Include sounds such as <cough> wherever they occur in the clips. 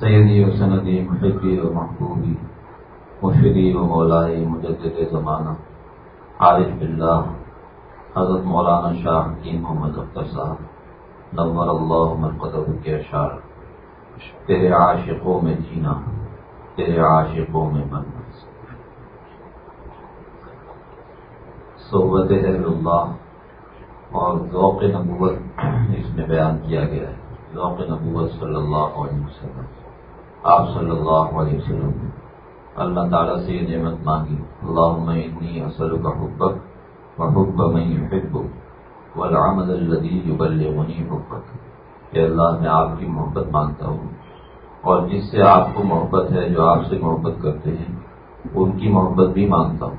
سیدی و سندی محبی و محبوبی مشری و مولائی مجدد زمانہ، عارف بلّہ حضرت مولانا شاہ حکیم محمد اختر صاحب، نور اللہ مرقدر کے اشار تیرے عاشقوں میں جینا، تیرے عاشقوں میں مرنا۔ صحبت اہل اللہ اور ذوق نبوت اس میں بیان کیا گیا ہے۔ ذوق نبوت صلی اللہ علیہ وسلم۔ آپ صلی اللہ علیہ وسلم اللہ تعالیٰ سے یہ نعمت مانگی اللہ انی اصل کا حبت و حب میں حب والعمل الذي يبلغني حبك کہ اللہ، میں آپ کی محبت مانگتا ہوں اور جس سے آپ کو محبت ہے، جو آپ سے محبت کرتے ہیں، ان کی محبت بھی مانگتا ہوں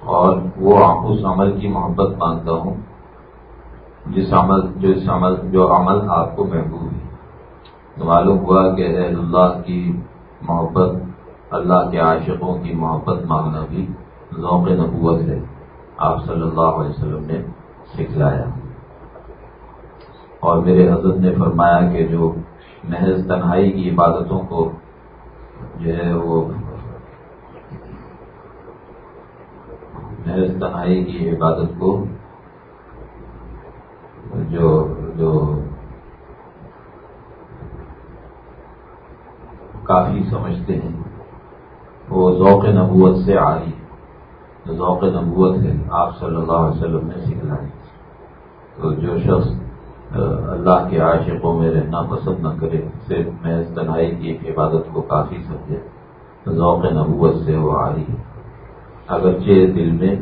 اور وہ اس عمل کی محبت مانگتا ہوں، جس عمل، جو اس عمل، جو عمل آپ کو محبوب ہے۔ معلوم ہوا کہ اہل اللہ کی محبت، اللہ کے عاشقوں کی محبت مانگنا بھی ذوق نبوت ہے۔ آپ صلی اللہ علیہ وسلم نے سکھلایا۔ اور میرے حضرت نے فرمایا کہ جو محض تنہائی کی عبادتوں کو جو ہے وہ محض تنہائی کی عبادت کو جو جو کافی سمجھتے ہیں۔ وہ ذوق نبوت سے آ رہی ہے ذوق نبوت ہے، آپ صلی اللہ علیہ وسلم نے سکھلائی۔ تو جو شخص اللہ کے عاشقوں میں رہنا پسند نہ کرے صرف محض تنہائی کی عبادت کو کافی سمجھے ذوق نبوت سے وہ آ رہی ہے۔ اگرچہ دل میں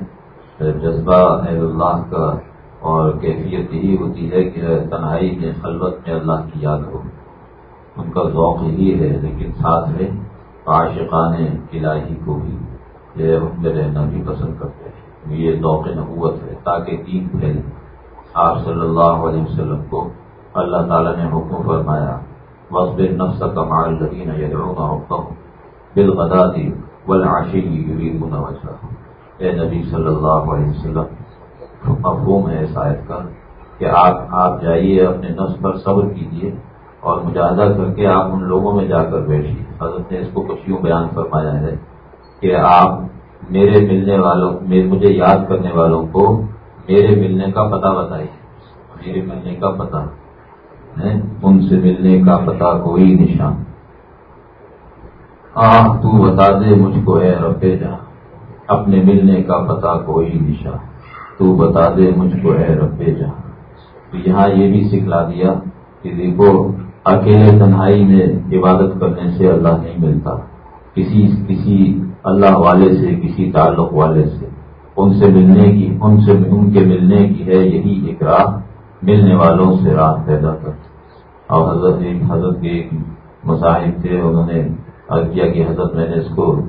جذبہ اللہ کا اور کیفیت یہی ہوتی ہے کہ تنہائی میں، خلوت میں اللہ کی یاد ہو۔ ان کا ذوق ہی ہے لیکن ساتھ میں عاشقان الہی کو بھی یہ ان میں رہنا بھی پسند کرتے ہیں۔ یعنی یہ ذوق نبوت ہے تاکہ دین پھیلے آپ صلی اللہ علیہ وسلم کو اللہ تعالیٰ نے حکم فرمایا وقت نفس کا مال لگی نہ حکم بال بدا دی بل وجہ اے نبی صلی اللہ علیہ وسلم، مفہوم ہے شاید کا کہ آپ آپ جائیے، اپنے نفس پر صبر کیجیے۔ اور مجاہدہ کر کے آپ ان لوگوں میں جا کر بیٹھیے حضرت نے اس کو کچھ یوں بیان فرمایا ہے کہ آپ میرے ملنے والوں مجھے یاد کرنے والوں کو میرے ملنے کا پتہ بتائیے۔ میرے ملنے کا پتہ ان سے ملنے کا پتہ کوئی نشان۔ آہ، تو بتا دے مجھ کو اے ربے جا، اپنے ملنے کا پتہ کوئی نشان۔ تو بتا دے مجھ کو اے ربے جا۔ تو یہاں یہ بھی سکھلا دیا کہ دیکھو اکیلے تنہائی میں عبادت کرنے سے اللہ نہیں ملتا۔ کسی کسی اللہ والے سے، کسی تعلق والے سے۔ ان سے ملنے کی، ان سے، ان کے ملنے کی ہے یہی ایک راہ۔ ملنے والوں سے راہ پیدا کر۔ اور حضرت ایک، حضرت کے ایک مصاحب تھے۔ انہوں نے کیا کہ حضرت میں نے اس کو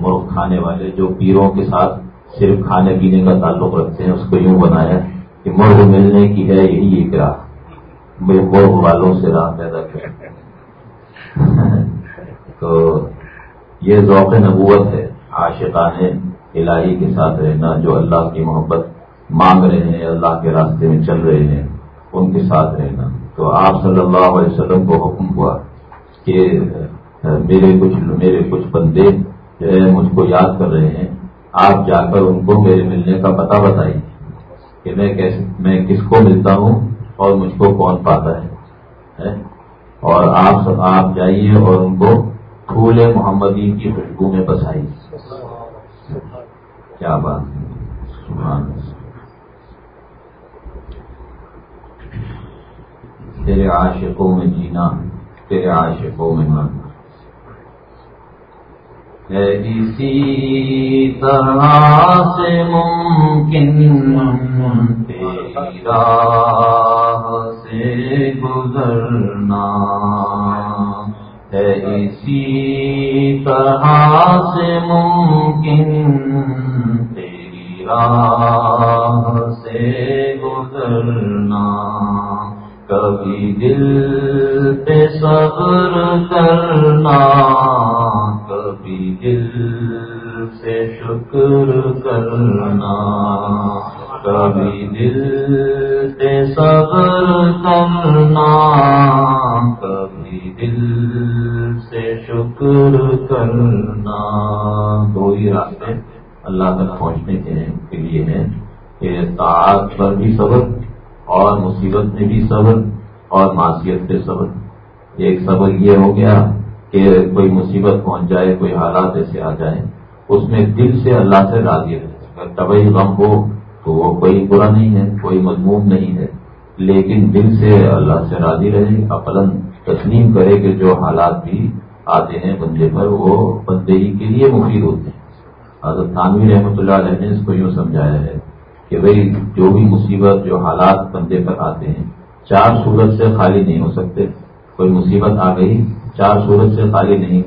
مرغ کھانے والے جو پیروں کے ساتھ صرف کھانے پینے کا تعلق رکھتے ہیں، اس کو یوں بنایا کہ مرغ ملنے کی ہے یہی ایک راہ۔ مرغ والوں سے راہ پیدا کر تو یہ ذوق نبوت ہے۔ عاشقان الہی کے ساتھ رہنا، جو اللہ کی محبت مانگ رہے ہیں، اللہ کے راستے میں چل رہے ہیں، ان کے ساتھ رہنا۔ تو آپ صلی اللہ علیہ وسلم کو حکم ہوا کہ میرے کچھ میرے کچھ بندے جو ہے مجھ کو یاد کر رہے ہیں۔ آپ جا کر ان کو میرے ملنے کا پتہ بتائیے کہ میں کیسے میں کس کو ملتا ہوں؟ اور مجھ کو کون پاتا ہے؟ اور آپ آپ جائیے اور ان کو پھول محمدی کی خوشبو میں بسائیے۔ کیا بات تیرے عاشقوں میں جینا، تیرے عاشقوں میں مرنا۔ ہے اسی طرح سے ممکن تیرا سے گزرنا ہے اسی طرح سے ممکن تیری راہ سے گزرنا کبھی دل پہ صبر کرنا کبھی دل سے شکر کرنا، کبھی دل سے صبر کرنا، کبھی دل سے شکر کرنا۔ دو ہی راستے اللہ تک پہنچنے کے لیے ہیں کہ تعات پر بھی صبر اور مصیبت میں بھی صبر اور معاشیت پہ صبر۔ ایک صبر یہ ہو گیا کہ کوئی مصیبت پہنچ جائے، کوئی حالات ایسے آ جائیں، اس میں دل سے اللہ سے راضی رہے۔ اگر طبی غم ہو تو وہ کوئی برا نہیں ہے، کوئی مضمون نہیں ہے، لیکن دل سے اللہ سے راضی رہے، اپلن تسلیم کرے کہ جو حالات بھی آتے ہیں بندے پر، وہ بندے کے لیے مفید ہوتے ہیں۔ حضرت تھانوی رحمۃ اللہ علیہ نے اس کو یوں سمجھایا ہے کہ بھائی، جو بھی مصیبت، جو حالات بندے پر آتے ہیں، چار صورت سے خالی نہیں ہو سکتے۔ کوئی مصیبت آ گئی چار صورت سے خالی نہیں،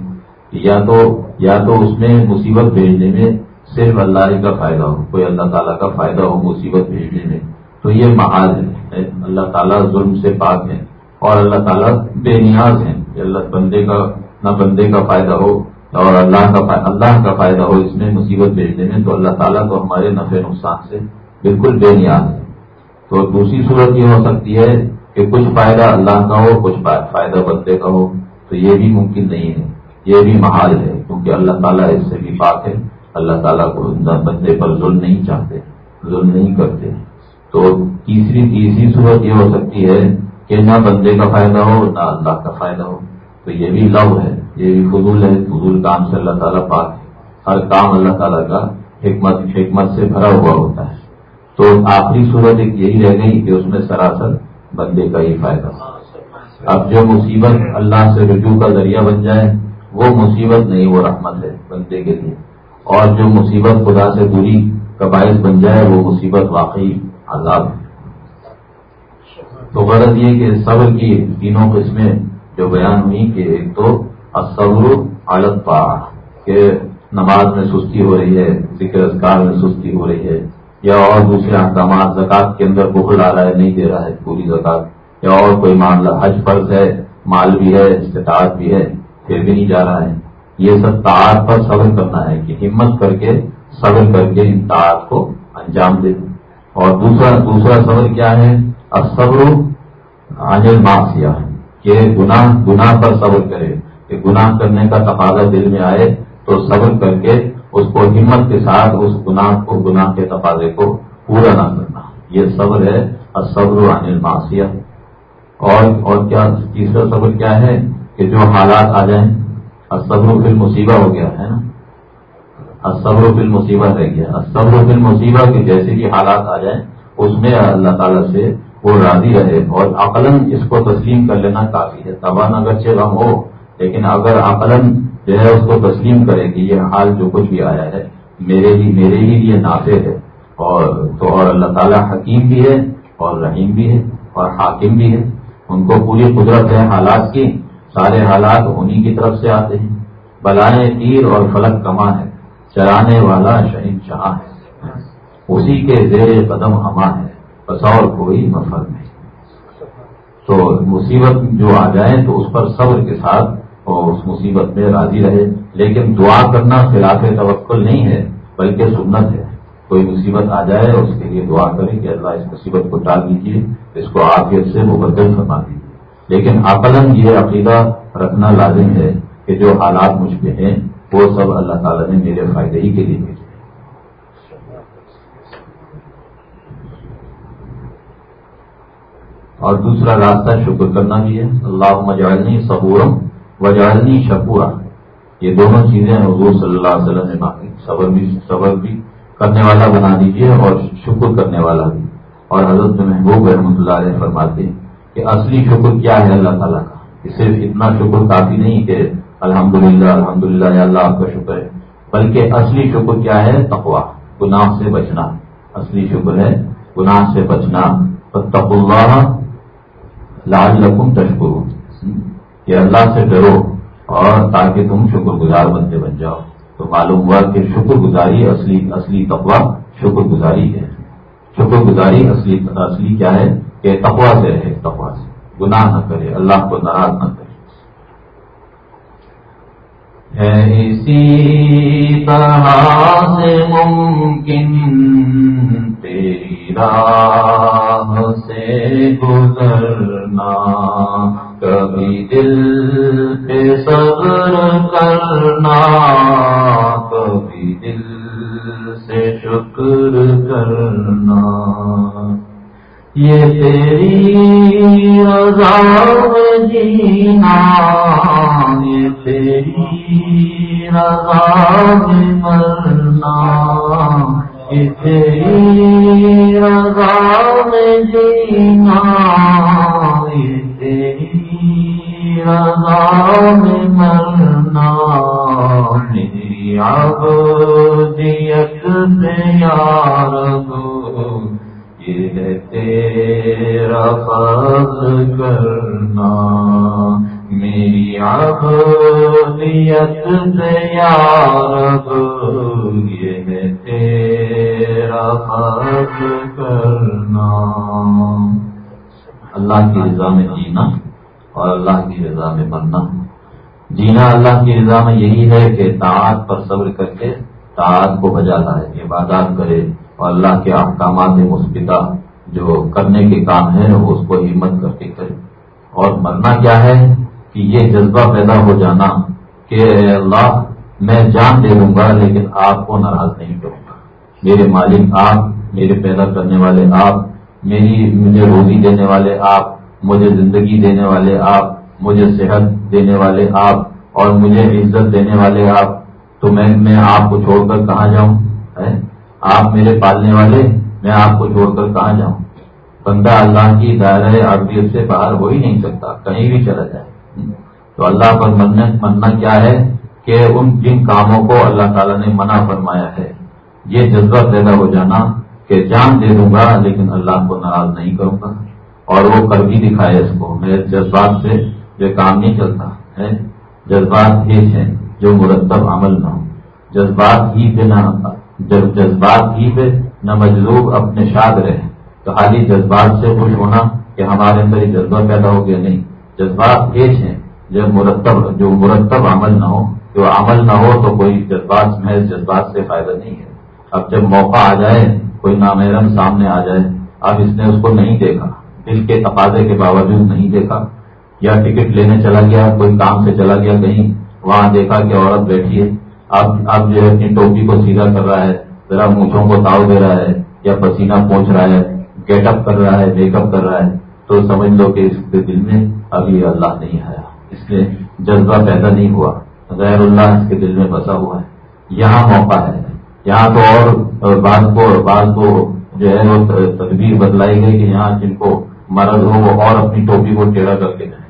یا تو یا تو اس میں مصیبت بھیجنے میں صرف اللہ کا فائدہ ہو، کوئی اللہ تعالیٰ کا فائدہ ہو مصیبت بھیجنے میں۔ تو یہ محاذ ہے اللہ تعالیٰ ظلم سے پاک ہے اور اللہ تعالیٰ بے نیاز ہیں کہ اللہ بندے کا، نہ بندے کا فائدہ ہو اور اللہ کا اللہ کا فائدہ ہو اس میں مصیبت بھیجنے میں، تو اللہ تعالیٰ تو ہمارے نفع نقصان سے بالکل بے نیاز ہے تو دوسری صورت یہ ہو سکتی ہے کہ کچھ فائدہ اللہ کا ہو، کچھ فائدہ بندے کا ہو۔ تو یہ بھی ممکن نہیں ہے۔ یہ بھی محال ہے، کیونکہ اللہ تعالیٰ اس سے بھی پاک ہے۔ اللہ تعالیٰ کو بندے پر ظلم نہیں چاہتے، ظلم نہیں کرتے۔ تو تیسری تیسری صورت یہ ہو سکتی ہے کہ نہ بندے کا فائدہ ہو، نہ اللہ کا فائدہ ہو۔ تو یہ بھی لو ہے، یہ بھی فضول ہے۔ فضول کام سے اللہ تعالیٰ پاک ہے۔ ہر کام اللہ تعالیٰ کا حکمت حکمت سے بھرا ہوا ہوتا ہے۔ تو آخری صورت ایک یہی رہ گئی کہ اس میں سراسر بندے کا ہی فائدہ اب جو مصیبت اللہ سے رجوع کا ذریعہ بن جائے، وہ مصیبت نہیں، وہ رحمت ہے بندے کے لیے۔ اور جو مصیبت خدا سے دوری کا باعث بن جائے، وہ مصیبت واقعی عذاب ہے۔ تو غرض یہ کہ صبر کی تینوں قسمیں جو بیان ہوئی کہ ایک تو اصور عالت پا کہ نماز میں سستی ہو رہی ہے، ذکر اذکار میں سستی ہو رہی ہے، یا اور دوسرے احکامات زکات کے اندر بخل آ رہا ہے، نہیں دے رہا ہے، پوری زکات یا اور کوئی معاملہ حج فرض ہے، مال بھی ہے، استطاعت بھی ہے، پھر بھی نہیں جا رہا ہے۔ یہ سب تعار پر صبر کرنا ہے کہ ہمت کر کے صبر کر کے ان تعار کو انجام دے۔ اور دوسرا دوسرا صبر کیا ہے؟ اب صبر آجل ماسیا کہ گناہ گناہ پر صبر کرے۔ کہ گناہ کرنے کا تقاضا دل میں آئے تو صبر کر کے اس کو ہمت کے ساتھ، اس گناہ کو، گناہ کے تقاضے کو پورا نہ کرنا۔ یہ صبر ہے صبر عن ماسیا اور اور کیا تیسرا صبر کیا ہے کہ جو حالات آ جائیں صبر فل مصیبہ ہو گیا، ہے نا؟ صبر فل مصیبہ رہ گیا۔ صبر فل مصیبہ کے جیسے کہ حالات آ جائیں، اس میں اللہ تعالیٰ سے وہ راضی رہے اور عقلن اس کو تسلیم کر لینا کافی ہے۔ تباہ اگرچہ غم ہو، لیکن اگر عقلن جو ہے اس کو تسلیم کرے کہ یہ حال جو کچھ بھی آیا ہے، میرے ہی میرے ہی لیے نافع ہے۔ اور تو اور اللہ تعالیٰ حکیم بھی ہے اور رحیم بھی ہے اور حاکم بھی ہے۔ ان کو پوری قدرت ہے حالات کی، سارے حالات انہی کی طرف سے آتے ہیں۔ بلائیں تیر اور فلک کما ہے، چرانے والا شہین شاہ ہے۔ اسی کے زیر قدم ہما ہے، بس اور کوئی مفر نہیں۔ تو مصیبت جو آ جائے تو اس پر صبر کے ساتھ اور اس مصیبت میں راضی رہے۔ لیکن دعا کرنا خلاف توکل نہیں ہے، بلکہ سنت ہے۔ کوئی مصیبت آ جائے اس کے لیے دعا کریں کہ اللہ اس مصیبت کو ٹال دیجیے اس کو آفیت سے مبدل فرما دیجیے لیکن عقلن یہ عقیدہ رکھنا لازم ہے کہ جو حالات مجھ پہ ہیں، وہ سب اللہ تعالیٰ نے میرے فائدے ہی کے لیے بھیجے۔ اور دوسرا راستہ شکر کرنا بھی ہے۔ اللہ مجالنی صبورم وجالنی شکورا۔ یہ دونوں چیزیں حضور صلی اللہ علیہ وسلم نے مانگی صبر بھی صبر بھی کرنے والا بنا دیجیے اور شکر کرنے والا بھی۔ اور حضرت محبوب رحمۃ اللہ علیہ فرماتے ہیں کہ اصلی شکر کیا ہے اللہ تعالیٰ کا؟ کہ صرف اتنا شکر کافی نہیں کہ الحمد للہ الحمد للہ اللہ آپ کا شکر ہے۔ بلکہ اصلی شکر کیا ہے؟ تقوا گناہ سے بچنا۔ اصلی شکر ہے گناہ سے بچنا۔ تق اللہ لال لکم تشکر کہ اللہ سے ڈرو اور تاکہ تم شکر گزار بنتے بن جاؤ۔ تو معلوم ہوا کہ شکر گزاری اصلی اصلی تقوا شکر گزاری ہے۔ شکر گزاری اصلی اصلی کیا ہے؟ کہ تقوا سے رہے تقوا سے۔ گناہ نہ کرے، اللہ کو ناراض نہ کرے۔ اسی طرح سے ممکن تیری راہ سے گزرنا۔ کبھی دل پہ صبر کرنا۔ دل سے شکر کرنا۔ یہ تیری رضا میں جینا یہ تیری رضا میں مرنا۔ یہ تیری رضا میں جینا یہ تیری رضا میں مرنا میری عبدیت سے یار دو یہ تیرا فضل کرنا۔ میری عبدیت سے یار یہ تیرا فضل کرنا۔ اللہ کی رضا میں جینا اور اللہ کی رضا میں مرنا۔ جینا اللہ کی رضا میں یہی ہے کہ تعات پر صبر کر کے تعات کو بجا لائے، عبادات کرے اور اللہ کے احکامات مثبتہ جو کرنے کے کام ہے اس کو ہمت کر کے کرے۔ اور مرنا کیا ہے کہ یہ جذبہ پیدا ہو جانا کہ اللہ، میں جان دے دوں گا لیکن آپ کو ناراض نہیں کروں گا۔ میرے مالک آپ، میرے پیدا کرنے والے آپ، میری، مجھے روزی دینے والے آپ، مجھے زندگی دینے والے آپ مجھے صحت دینے والے آپ اور مجھے عزت دینے والے آپ، تو میں آپ کو چھوڑ کر کہاں جاؤں؟ آپ میرے پالنے والے، میں آپ کو چھوڑ کر کہاں جاؤں؟ بندہ اللہ کی دائرۂ عربیت سے باہر ہو ہی نہیں سکتا، کہیں بھی چلا جائے۔ تو اللہ پر مننا کیا ہے کہ ان جن کاموں کو اللہ تعالیٰ نے منع فرمایا ہے، یہ جذبہ پیدا ہو جانا کہ جان دے دوں گا، لیکن اللہ کو ناراض نہیں کروں گا۔ اور وہ کر بھی دکھائے اس کو، میرے جذبات سے یہ کام نہیں چلتا ہے جذبات ہی ہیں جو مرتب عمل نہ ہو جذبات ہی پہ نہ جب جذبات ہی پہ نہ مجلوب اپنے شاد رہے تو حالی جذبات سے خوش ہونا کہ ہمارے اندر یہ جذبہ پیدا ہو گیا نہیں۔ جذبات ایج ہیں جب مرتب، جو مرتب عمل نہ ہو جو عمل نہ ہو تو کوئی جذبات محض جذبات سے فائدہ نہیں ہے۔ اب جب موقع آ جائے، کوئی نامحرم سامنے آ جائے، اب اس نے اس کو نہیں دیکھا، دل کے تقاضے کے باوجود نہیں دیکھا۔ یا ٹکٹ لینے چلا گیا، کوئی کام سے چلا گیا کہیں، وہاں دیکھا کہ عورت بیٹھی ہے۔ اب اب جو ہے اپنی ٹوپی کو سیدھا کر رہا ہے، ذرا مونچھوں کو تاؤ دے رہا ہے یا پسینہ پہنچ رہا ہے گیٹ اپ کر رہا ہے میک اپ کر رہا ہے۔ تو سمجھ لو کہ اس کے دل میں ابھی اللہ نہیں آیا۔ اس لیے جذبہ پیدا نہیں ہوا، غیر اللہ اس کے دل میں بسا ہوا ہے۔ یہاں موقع ہے۔ یہاں تو اور بعض کو بعض کو جو ہے وہ تدبیر بدلائی گئی کہ یہاں جن کو مرض ہو، وہ اور اپنی ٹوپی کو ٹیڑھا کر کے جائیں۔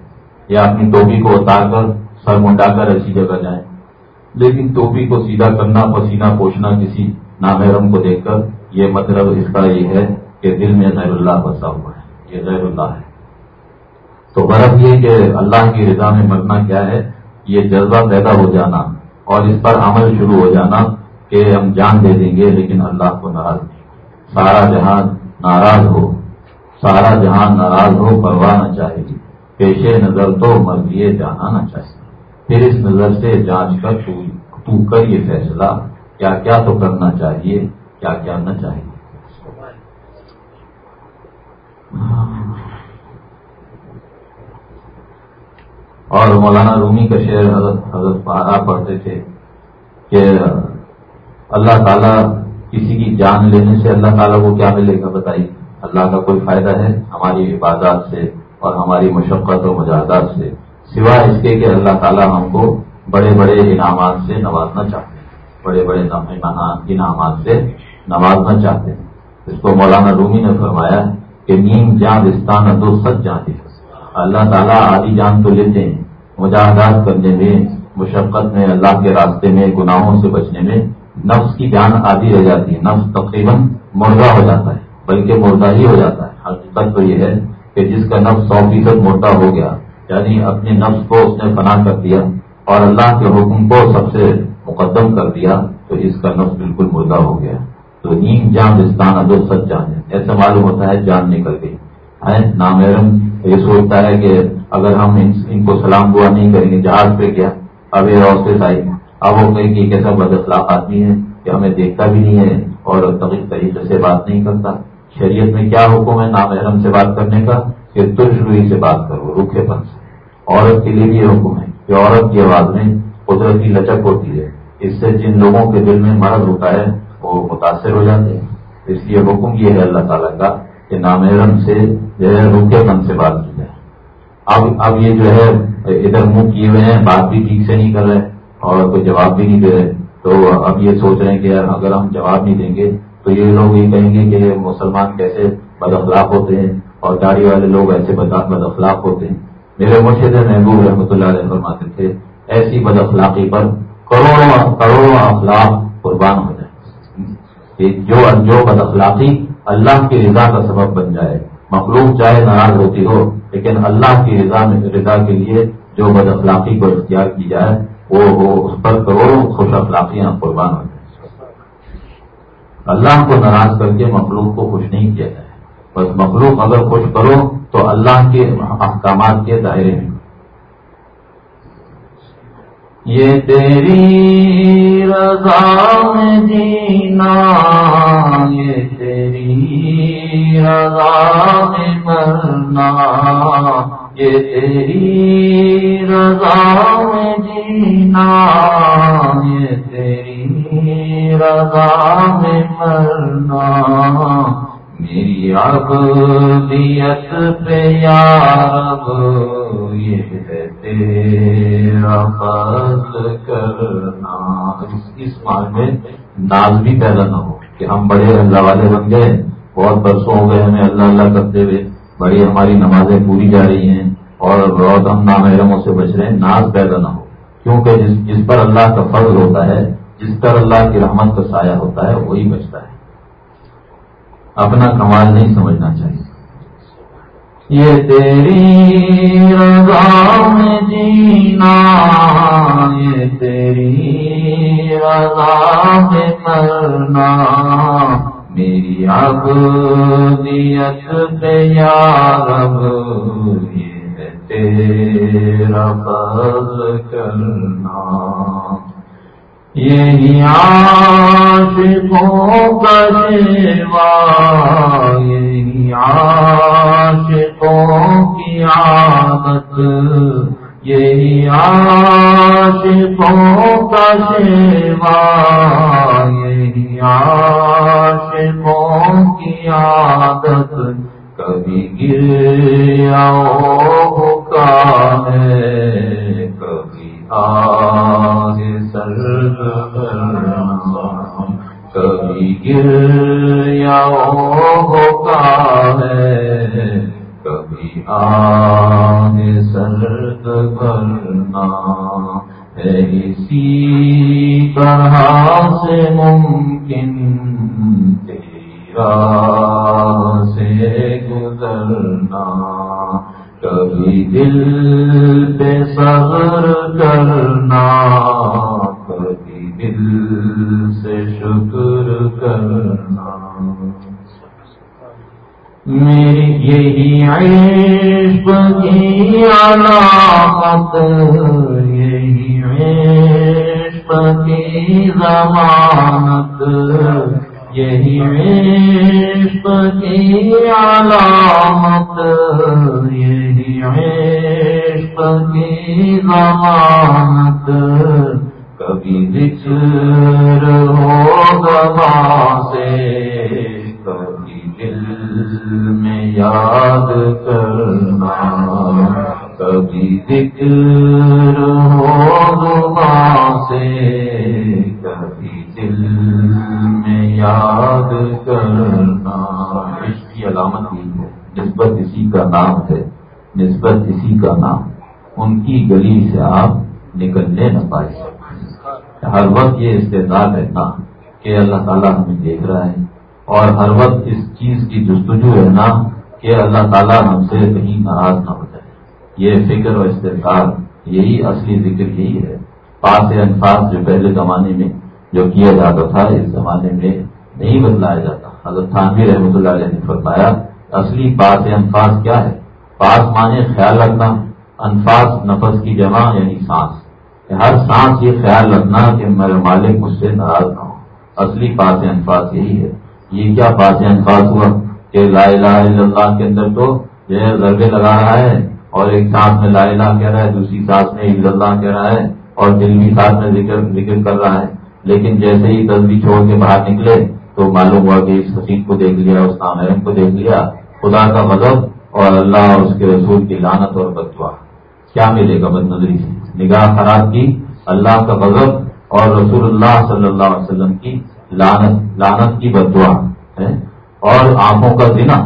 یا اپنی ٹوپی کو اتار کر سر منڈا کر ایسی جگہ جائیں۔ لیکن ٹوپی کو سیدھا کرنا، پسینہ پوچھنا کسی نامحرم کو دیکھ کر، یہ مطلب اس کا یہ ہے کہ دل میں غیر اللہ بسا ہوا ہے۔ یہ غیر اللہ ہے۔ تو برف یہ کہ اللہ کی رضا میں مرنا کیا ہے؟ یہ جذبہ پیدا ہو جانا اور اس پر عمل شروع ہو جانا کہ ہم جان دے دیں گے، لیکن اللہ کو ناراض نہیں۔ سارا جہاں ناراض ہو۔ سارا جہاں ناراض ہو، پرواہ نہ چاہے گی۔ پیش نظر تو مرضی جانا نہ چاہیے۔ پھر اس نظر سے جانچ کر تو کر یہ فیصلہ۔ کیا کیا تو کرنا چاہیے؟ کیا کیا نہ چاہیے؟ اور مولانا رومی کا شعر حضرت حضرت پارا پڑھتے تھے کہ اللہ تعالیٰ کسی کی جان لینے سے اللہ تعالیٰ کو کیا ملے گا؟ بتائیے۔ اللہ کا کوئی فائدہ ہے ہماری عبادات سے؟ اور ہماری مشقت و مجاہدات سے سوائے اس کے کہ اللہ تعالیٰ ہم کو بڑے بڑے انعامات سے نوازنا چاہتے ہیں۔ بڑے بڑے انعامات سے نوازنا چاہتے ہیں۔ اس کو مولانا رومی نے فرمایا کہ نیم جان رستان دو سچ جانتے اللہ تعالیٰ آدھی جان تو لیتے ہیں مجاہدات کرنے میں، مشقت میں، اللہ کے راستے میں، گناہوں سے بچنے میں نفس کی جان آدھی رہ جاتی ہے۔ نفس تقریباً مردہ ہو جاتا ہے، بلکہ مردہ ہی ہو جاتا ہے۔ حقیقت تو یہ ہے کہ جس کا نفس سو فیصد مردہ ہو گیا یعنی اپنے نفس کو اس نے فنا کر دیا اور اللہ کے حکم کو سب سے مقدم کر دیا، تو اس کا نفس بالکل مردہ ہو گیا۔ تو نیم جان رستان ادو سچ جان ایسا معلوم ہوتا ہے جان نکل گئی۔ ہے نامیرم یہ سوچتا ہے کہ اگر ہم ان کو سلام دعا نہیں کریں گے، جہاز پہ کیا اب یہ روسے آئی۔ اب وہ کہیں کہ کیسا بد اخلاق آدمی ہے کہ ہمیں دیکھتا بھی نہیں ہے اور طریقے سے بات نہیں کرتا۔ شریعت میں کیا حکم ہے؟ نامحرم سے بات کرنے کا کہ ترش روئی سے بات کرو روکھے پن سے۔ عورت کے لیے بھی یہ حکم ہے کہ عورت کی آواز میں قدرتی لچک ہوتی ہے۔ اس سے جن لوگوں کے دل میں مرض ہوتا ہے، وہ متاثر ہو جاتے ہیں۔ اس لیے حکم یہ ہے اللہ تعالیٰ کا کہ نامحرم سے جو ہے روکے پن سے بات کی جائے۔ اب اب یہ جو ہے، ادھر منہ کیے ہوئے ہیں، بات بھی ٹھیک سے نہیں کر رہے اور کوئی جواب بھی نہیں دے رہے۔ تو اب یہ سوچ رہے ہیں کہ یار اگر ہم جواب نہیں دیں گے تو یہ لوگ یہ کہیں گے کہ مسلمان کیسے بد اخلاق ہوتے ہیں اور داڑھی والے لوگ ایسے بد اخلاق ہوتے ہیں۔ میرے مرشد محبوب رحمۃ اللہ علیہ فرماتے تھے، ایسی بد اخلاقی پر کروڑوں کروڑوں اخلاق قربان ہو جائے جو جو بد اخلاقی اللہ کی رضا کا سبب بن جائے۔ مخلوق چاہے ناراض ہوتی ہو، لیکن اللہ کی رضا رضا کے لیے جو بد اخلاقی کو اختیار کی جائے وہ اس پر کروڑوں خوش اخلاقیاں قربان ہو جائیں۔ اللہ کو ناراض کر کے مخلوق کو خوش نہیں کیا جائے۔ بس مخلوق اگر خوش کرو تو اللہ کے احکامات کے دائرے میں۔ یہ تیری رضا میں جینا، یہ تیری رضا میں مرنا، یہ تیری رضا میں جینا، یہ تیری رضا میں مرنا۔ میری عبدیت پہ یارب یہ ہے تیرا فضل کرنا۔ اس مال میں ناز بھی پیدا نہ ہو کہ ہم بڑے اللہ والے بن گئے، بہت برسوں ہو گئے ہمیں اللہ اللہ کرتے ہوئے، بڑی ہماری نمازیں پوری جا رہی ہیں اور بہت ہم نامحرموں سے بچ رہے ہیں، ناز پیدا نہ ہو۔ کیونکہ جس جس پر اللہ کا فضل ہوتا ہے، جس پر اللہ کی رحمت کا سایہ ہوتا ہے، وہی بچتا ہے۔ اپنا کمال نہیں سمجھنا چاہیے۔ یہ تیری رضا میں جینا یہ تیری رضا میں مرنا میری عبدیت پہ یا رب، یہ تیرا فضل کرنا۔ یہی عاشقوں کا شیوا یہی عاشقوں کی عادت یہی عاشقوں کا شیوا یہی عاشقوں کی عادت کبھی گریا کا ہے، کبھی آگے سرد کرنا کبھی گریا ہوتا ہے، کبھی آگے سرد کرنا ہے۔ اسی طرح سے ممکن تیرا سے گزرنا، کبھی دل پہ صبر کرنا میری یہی عشق کی علامت، یہی عشق کی ضمانت، یہی عشق کی علامت، یہی عشق کی ضمانت۔ کبھی ذکر ہو گوا سے دل میں یاد کرنا، کبھی ذکر ہو گوا سے، کبھی دل میں یاد کرنا۔ اس کی علامت ہی ہے، نسبت اسی کا نام ہے، نسبت اسی کا نام۔ ان کی گلی سے آپ نکلنے نہ پائے۔ ہر وقت یہ استعداد ہے نا کہ اللہ تعالیٰ ہمیں دیکھ رہا ہے۔ اور ہر وقت اس چیز کی جستجو ہے نا کہ اللہ تعالیٰ ہم سے کہیں ناراض نہ ہو جائے۔ یہ فکر و استحصال یہی اصلی ذکر یہی ہے۔ پاس انفاظ جو پہلے زمانے میں جو کیا جاتا تھا، اس زمانے میں نہیں بدلایا جاتا۔ حضرت تھانوی رحمۃ اللہ علیہ نے فرمایا، اصلی پاس انفاظ کیا ہے؟ پاس مانے خیال رکھنا انفاظ نفس کی جمع یعنی سانس۔ ہر سانس یہ خیال رکھنا کہ میرے مالک مجھ سے ناراض نہ ہو۔ اصلی پاس انفاظ یہی ہے۔ یہ کیا پاس انفاظ ہوا کہ لا الہ الا اللہ کے اندر تو جو ہے ضربے لگا رہا ہے اور ایک ساتھ میں لا الہ کہہ رہا ہے، دوسری ساتھ میں عید اللہ کہہ رہا ہے اور دل بھی ساتھ میں ذکر ذکر کر رہا ہے۔ لیکن جیسے ہی تصویر چھوڑ کے باہر نکلے تو معلوم ہوا کہ اس حسین کو دیکھ لیا، اس نام کو دیکھ لیا۔ خدا کا مذہب اور اللہ اور اس کے رسول کی لانت اور بدوا کیا ملے گا بد نظری سے؟ نگاہ خراب کی، اللہ کا غضب اور رسول اللہ صلی اللہ علیہ وسلم کی لانت لانت کی بدوا ہے؟ اور آنکھوں کا ذنا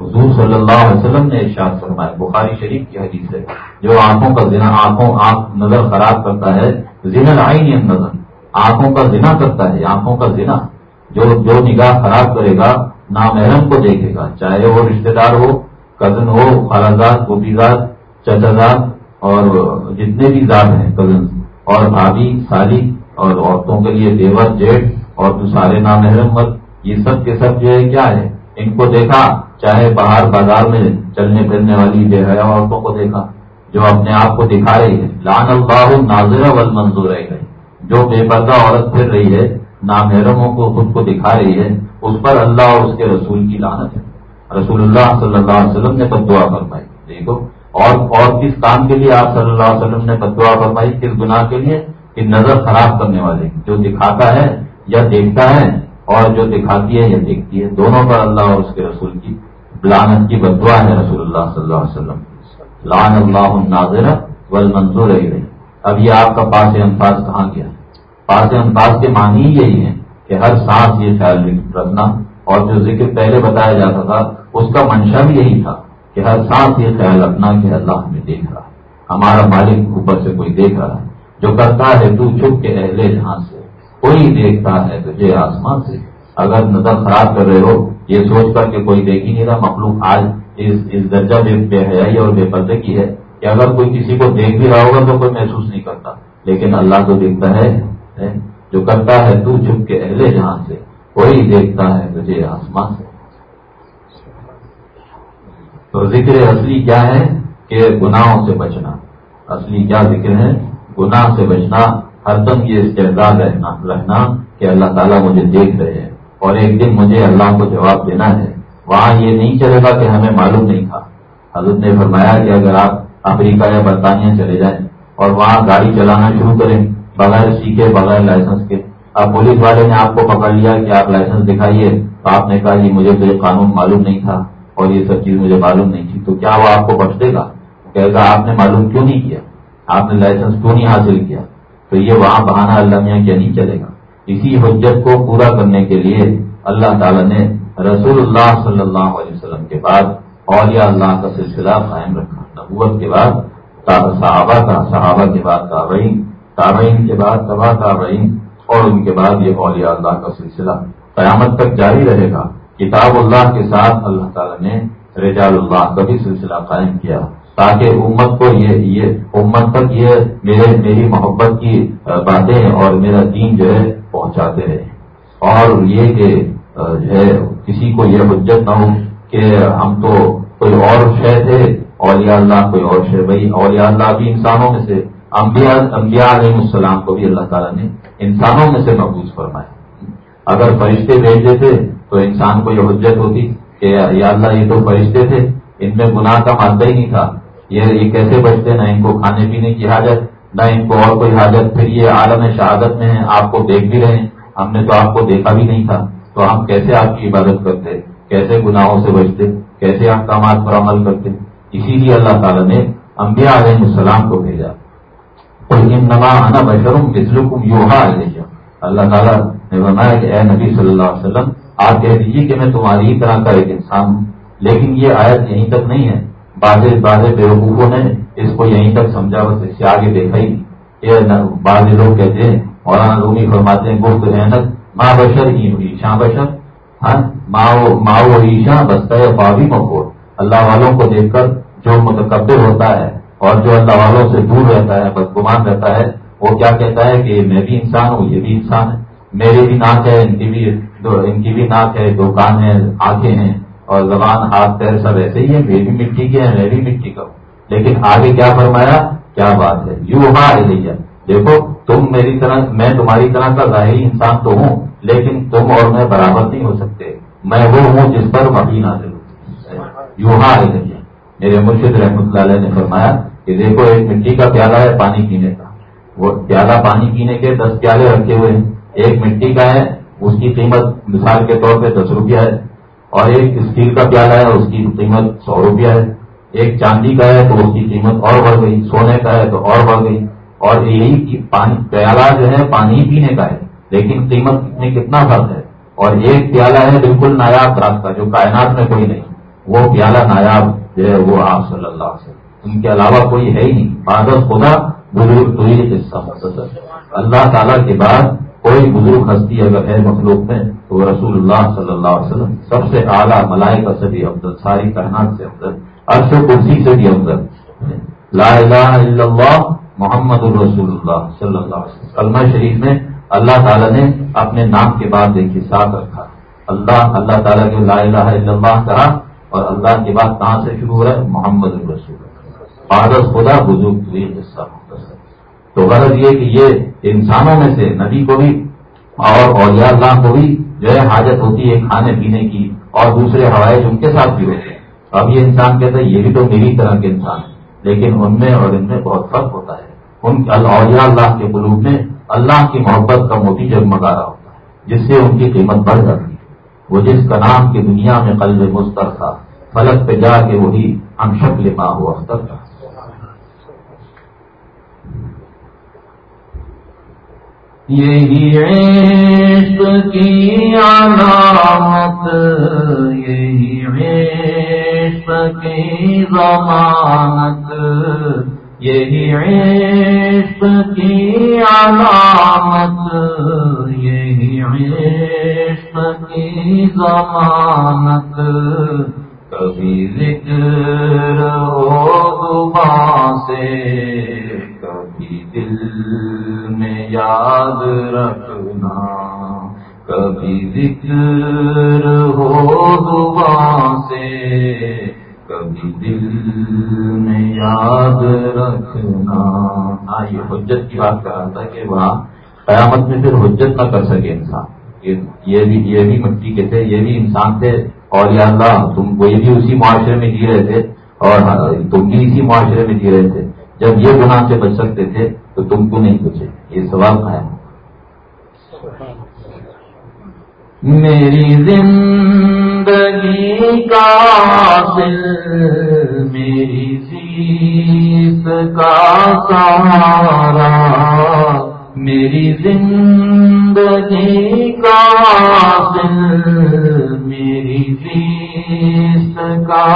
حضور صلی اللہ علیہ وسلم نے ارشاد فرمایا، بخاری شریف کی حدیث ہے، جو آنکھوں کا ذنا آنکھوں آنکھ نظر خراب کرتا ہے ذنا آئی نظر آنکھوں کا ذنا کرتا ہے، آنکھوں کا ذنا جو جو نگاہ خراب کرے گا، نامحرم کو دیکھے گا، چاہے وہ رشتے دار ہو، کزن ہو خالازاد گوبیزاد چچازاد اور جتنے بھی ذات ہیں، کزن اور بھابھی، سالی، اور عورتوں کے لیے دیور جیٹ اور جو سارے نامحرم مت، یہ سب کے سب جو ہے کیا ہے؟ ان کو دیکھا، چاہے باہر بازار میں چلنے پھرنے والی بے حیا عورتوں کو دیکھا، جو اپنے آپ کو دکھا رہی ہے۔ لان اللہ ناظر ول منظور ہے جو بے پردہ عورت پھر رہی ہے، نامحرموں کو خود کو دکھا رہی ہے، اس پر اللہ اور اس کے رسول کی لانت ہے۔ رسول اللہ صلی اللہ علیہ وسلم نے بدعا فرمائی۔ دیکھو، اور اور کس کام کے لیے آپ صلی اللہ علیہ وسلم نے بدعا فرمائی؟ کس گناہ کے لیے؟ کہ نظر خراب کرنے والے، جو دکھاتا ہے یا دیکھتا ہے اور جو دکھاتی ہے یا دیکھتی ہے، دونوں پر اللہ اور اس کے رسول کی لانت کی بدعا ہے رسول اللہ صلی اللہ علیہ وسلم لان اللہ ناظر ول منظور اب یہ آپ کا پاس انفاظ کہاں گیا؟ پاس انفاظ کے معنی ہی یہی ہے کہ ہر سانس یہ خیال رکھنا اور جو ذکر پہلے بتایا جاتا تھا، اس کا منشا بھی یہی تھا کہ ہر سانس یہ خیال رکھنا کہ اللہ ہمیں دیکھ رہا ہے۔ ہمارا مالک اوپر سے کوئی دیکھ رہا ہے۔ جو کرتا ہے تو چھپ کے اہل جہاں سے۔ کوئی دیکھتا ہے تجھے آسمان سے اگر نظر خراب کر رہے ہو، یہ سوچ کر کہ کوئی دیکھ ہی نہیں رہا، مخلوق آج اس اس درجہ بے حیائی اور بے پردے کی ہے کہ اگر کوئی کسی کو دیکھ بھی رہا ہوگا تو کوئی محسوس نہیں کرتا۔ لیکن اللہ تو دیکھتا ہے جو کرتا ہے تو جھک کے اہل جہاں سے کوئی دیکھتا ہے تجھے آسمان سے۔ تو ذکر اصلی کیا ہے؟ کہ گناہوں سے بچنا۔ اصلی کیا ذکر ہے؟ گناہ سے بچنا۔ ہر دم یہ استعداد رہنا کہ اللہ تعالیٰ مجھے دیکھ رہے ہیں۔ اور ایک دن مجھے اللہ کو جواب دینا ہے۔ وہاں یہ نہیں چلے گا کہ ہمیں معلوم نہیں تھا۔ حضرت نے فرمایا کہ اگر آپ امریکہ یا برطانیہ چلے جائیں اور وہاں گاڑی چلانا شروع کریں بغیر سیکھے، بغیر لائسنس کے۔ اب پولیس والے نے آپ کو پکڑ لیا کہ آپ لائسنس دکھائیے۔ تو آپ نے کہا جی مجھے تو یہ قانون معلوم نہیں تھا اور یہ سب چیز مجھے معلوم نہیں تھی۔ تو کیا وہ آپ کو بخش دے گا؟ کہے گا، آپ نے معلوم کیوں نہیں کیا؟ آپ نے لائسنس کیوں نہیں حاصل کیا؟ تو یہ وہاں بہانا اللہ میاں کیا نہیں چلے گا؟ اسی حجت کو پورا کرنے کے لیے اللہ تعالیٰ نے رسول اللہ صلی اللہ علیہ وسلم کے بعد اولیاء اللہ کا سلسلہ قائم رکھا۔ نبوت کے بعد صحابہ کا، صحابہ کے بعد تابعین تابعین کے بعد تباہ تابعین، اور ان کے بعد یہ اولیاء اللہ کا سلسلہ قیامت تک جاری رہے گا۔ کتاب اللہ کے ساتھ اللہ تعالیٰ نے رجال اللہ کا بھی سلسلہ قائم کیا۔ تاکہ امت کو یہ یہ امت تک یہ میرے میری محبت کی باتیں اور میرا دین جو ہے پہنچاتے رہے۔ اور یہ کہ جو ہے، کسی کو یہ حجت نہ ہو کہ ہم تو کوئی اور شے تھے، اولیاء اللہ کوئی اور شے۔ بھائی، اولیاء اللہ بھی انسانوں میں سے، انبیاء انبیاء علیہ السلام کو بھی اللہ تعالیٰ نے انسانوں میں سے محبوظ فرمایا۔ اگر فرشتے بھیج دیتے تو انسان کو یہ حجت ہوتی کہ یا اللہ یہ تو فرشتے تھے، ان میں گناہ کا مادہ ہی نہیں تھا۔ یہ کیسے بچتے نہ ان کو کھانے پینے کی حاجت، نہ ان کو اور کوئی حاجت، پھر یہ عالم شہادت میں ہے آپ کو دیکھ بھی رہے ہم نے تو آپ کو دیکھا بھی نہیں تھا۔ تو ہم کیسے آپ کی عبادت کرتے؟ کیسے گناہوں سے بچتے؟ کیسے احکامات پر عمل کرتے؟ اسی لیے اللہ تعالیٰ نے انبیاء علیہ السلام کو بھیجا۔ نما آنا بشرم مثلکم یوہا علیہ اللہ تعالیٰ نے بنایا کہ اے نبی صلی اللہ علیہ وسلم، آپ کہہ دیجیے کہ میں تمہاری ہی طرح کا ایک انسان ہوں، لیکن یہ آیت یہیں تک نہیں ہے۔ بعض بعض بیوقوفوں نے اس کو یہیں تک سمجھا، بس اس سے آگے دیکھا ہی۔ یہ بعض لوگ کہتے ہیں، مولانا رومی فرماتے ہیں، گفت رحنت ماں بشر ہی شاہ بشر۔ ہاں ماں وہ عیشا بستا ہے بابی مکور اللہ والوں کو دیکھ کر جو متقبر ہوتا ہے اور جو اللہ والوں سے دور رہتا ہے، بدگمان رہتا ہے، وہ کیا کہتا ہے کہ میں بھی انسان ہوں، یہ بھی انسان ہے۔ میرے بھی ناک ہے ان کی بھی ان کی بھی ناک ہے دو کان ہے آنکھیں ہیں۔ اور زبان ہاتھ پیر سب ایسے ہی ہے میں بھی مٹی کے ہیں میں بھی مٹی کا۔ ہوں لیکن آگے کیا فرمایا؟ کیا بات ہے؟ یو ہاں دیکھو، تم میری طرح، میں تمہاری طرح کا ظاہری انسان تو ہوں، لیکن تم اور میں برابر نہیں ہو سکتے۔ میں وہ ہوں جس پر مبی نازل یوں ہاں میرے مرشد رحمۃ اللہ علیہ نے فرمایا کہ دیکھو، ایک مٹی کا پیالہ ہے پانی پینے کا۔ وہ پیالہ پانی پینے کے دس پیالے رکھے ہوئے ہیں۔ ایک مٹی کا ہے، اس کی قیمت مثال کے طور پہ دس روپیہ ہے۔ اور ایک اسٹیل کا پیالہ ہے؟ اس کی قیمت سو روپیہ ہے۔ ایک چاندی کا ہے تو اس کی قیمت اور بڑھ گئی۔ سونے کا ہے تو اور بڑھ گئی۔ اور یہی پیالہ جو ہے، پانی پینے کا ہے۔ لیکن قیمت میں کتنا فرق ہے؟ اور ایک پیالہ ہے بالکل نایاب رات کا، جو کائنات میں کوئی نہیں۔ وہ پیالہ نایاب جو ہے، وہ آپ صلی اللہ علیہ وسلم۔ ان کے علاوہ کوئی ہے ہی نہیں۔ بادل خدا بزرگ تو ہی قصہ۔ اللہ تعالیٰ کے بعد کوئی بزرگ ہستی اگر ہے مخلوق میں تو رسول اللہ صلی اللہ علیہ وسلم سب سے اعلیٰ ملائکہ کا سے بھی افضل، ساری کائنات سے افضل عرص کرسی سے بھی افضل۔ لا الہ الا اللہ محمد الرسول اللہ صلی اللہ علیہ وسلم۔ کلمہ شریف میں اللہ تعالیٰ نے اپنے نام کے بعد ایک حساب رکھا۔ اللہ اللہ تعالیٰ کے لا الہ الا اللہ کہا اور اللہ کے بعد کہاں سے شروع ہو رہا ہے؟ محمد الرسول پادس خدا بزرگ حصہ تو غرض یہ کہ یہ انسانوں میں سے نبی کو بھی اور اولیاء اللہ کو بھی جو ہے حاجت ہوتی ہے کھانے پینے کی اور دوسرے ہوائے ان کے ساتھ بھی ہوتے ہیں۔ اب یہ انسان کہتا ہے یہ بھی تو میری طرح کے انسان ہے لیکن ان میں اور ان میں بہت فرق ہوتا ہے۔ ان اولیاء اللہ کے قلوب میں اللہ کی محبت کا موتی جگمگا رہا ہوتا ہے، جس سے ان کی قیمت بڑھ جاتی ہے۔ وہ جس کا نام کی دنیا میں قلب مستر تھا فلک پہ جا کے وہی ہم شکل ماں ہو اختر تھا یہی عشق کی علامت، یہی عشق کی ضمانت، یہی عشق کی علامت، یہی عشق کی ضمانت۔ کبھی ذکر ہو سے یاد رکھنا۔ کبھی ذکر ہو دعا سے، کبھی دل میں یاد رکھنا۔ ہاں یہ حجت کی بات کر رہا تھا کہ وہاں قیامت میں پھر حجت نہ کر سکے انسان۔ یہ بھی یہ بھی مٹی کے تھے، یہ بھی انسان تھے۔ اور یا اللہ، تم کوئی بھی اسی معاشرے میں جی رہے تھے۔ اور ہاں، تم بھی اسی معاشرے میں جی رہے تھے۔ جب یہ گناہ سے بچ سکتے تھے، تو تم کو نہیں پوچھے یہ سوال ہے۔ میری زندگی کا دل، میری سیت کا سہارا، میری زندگی کا دل، میری سیت کا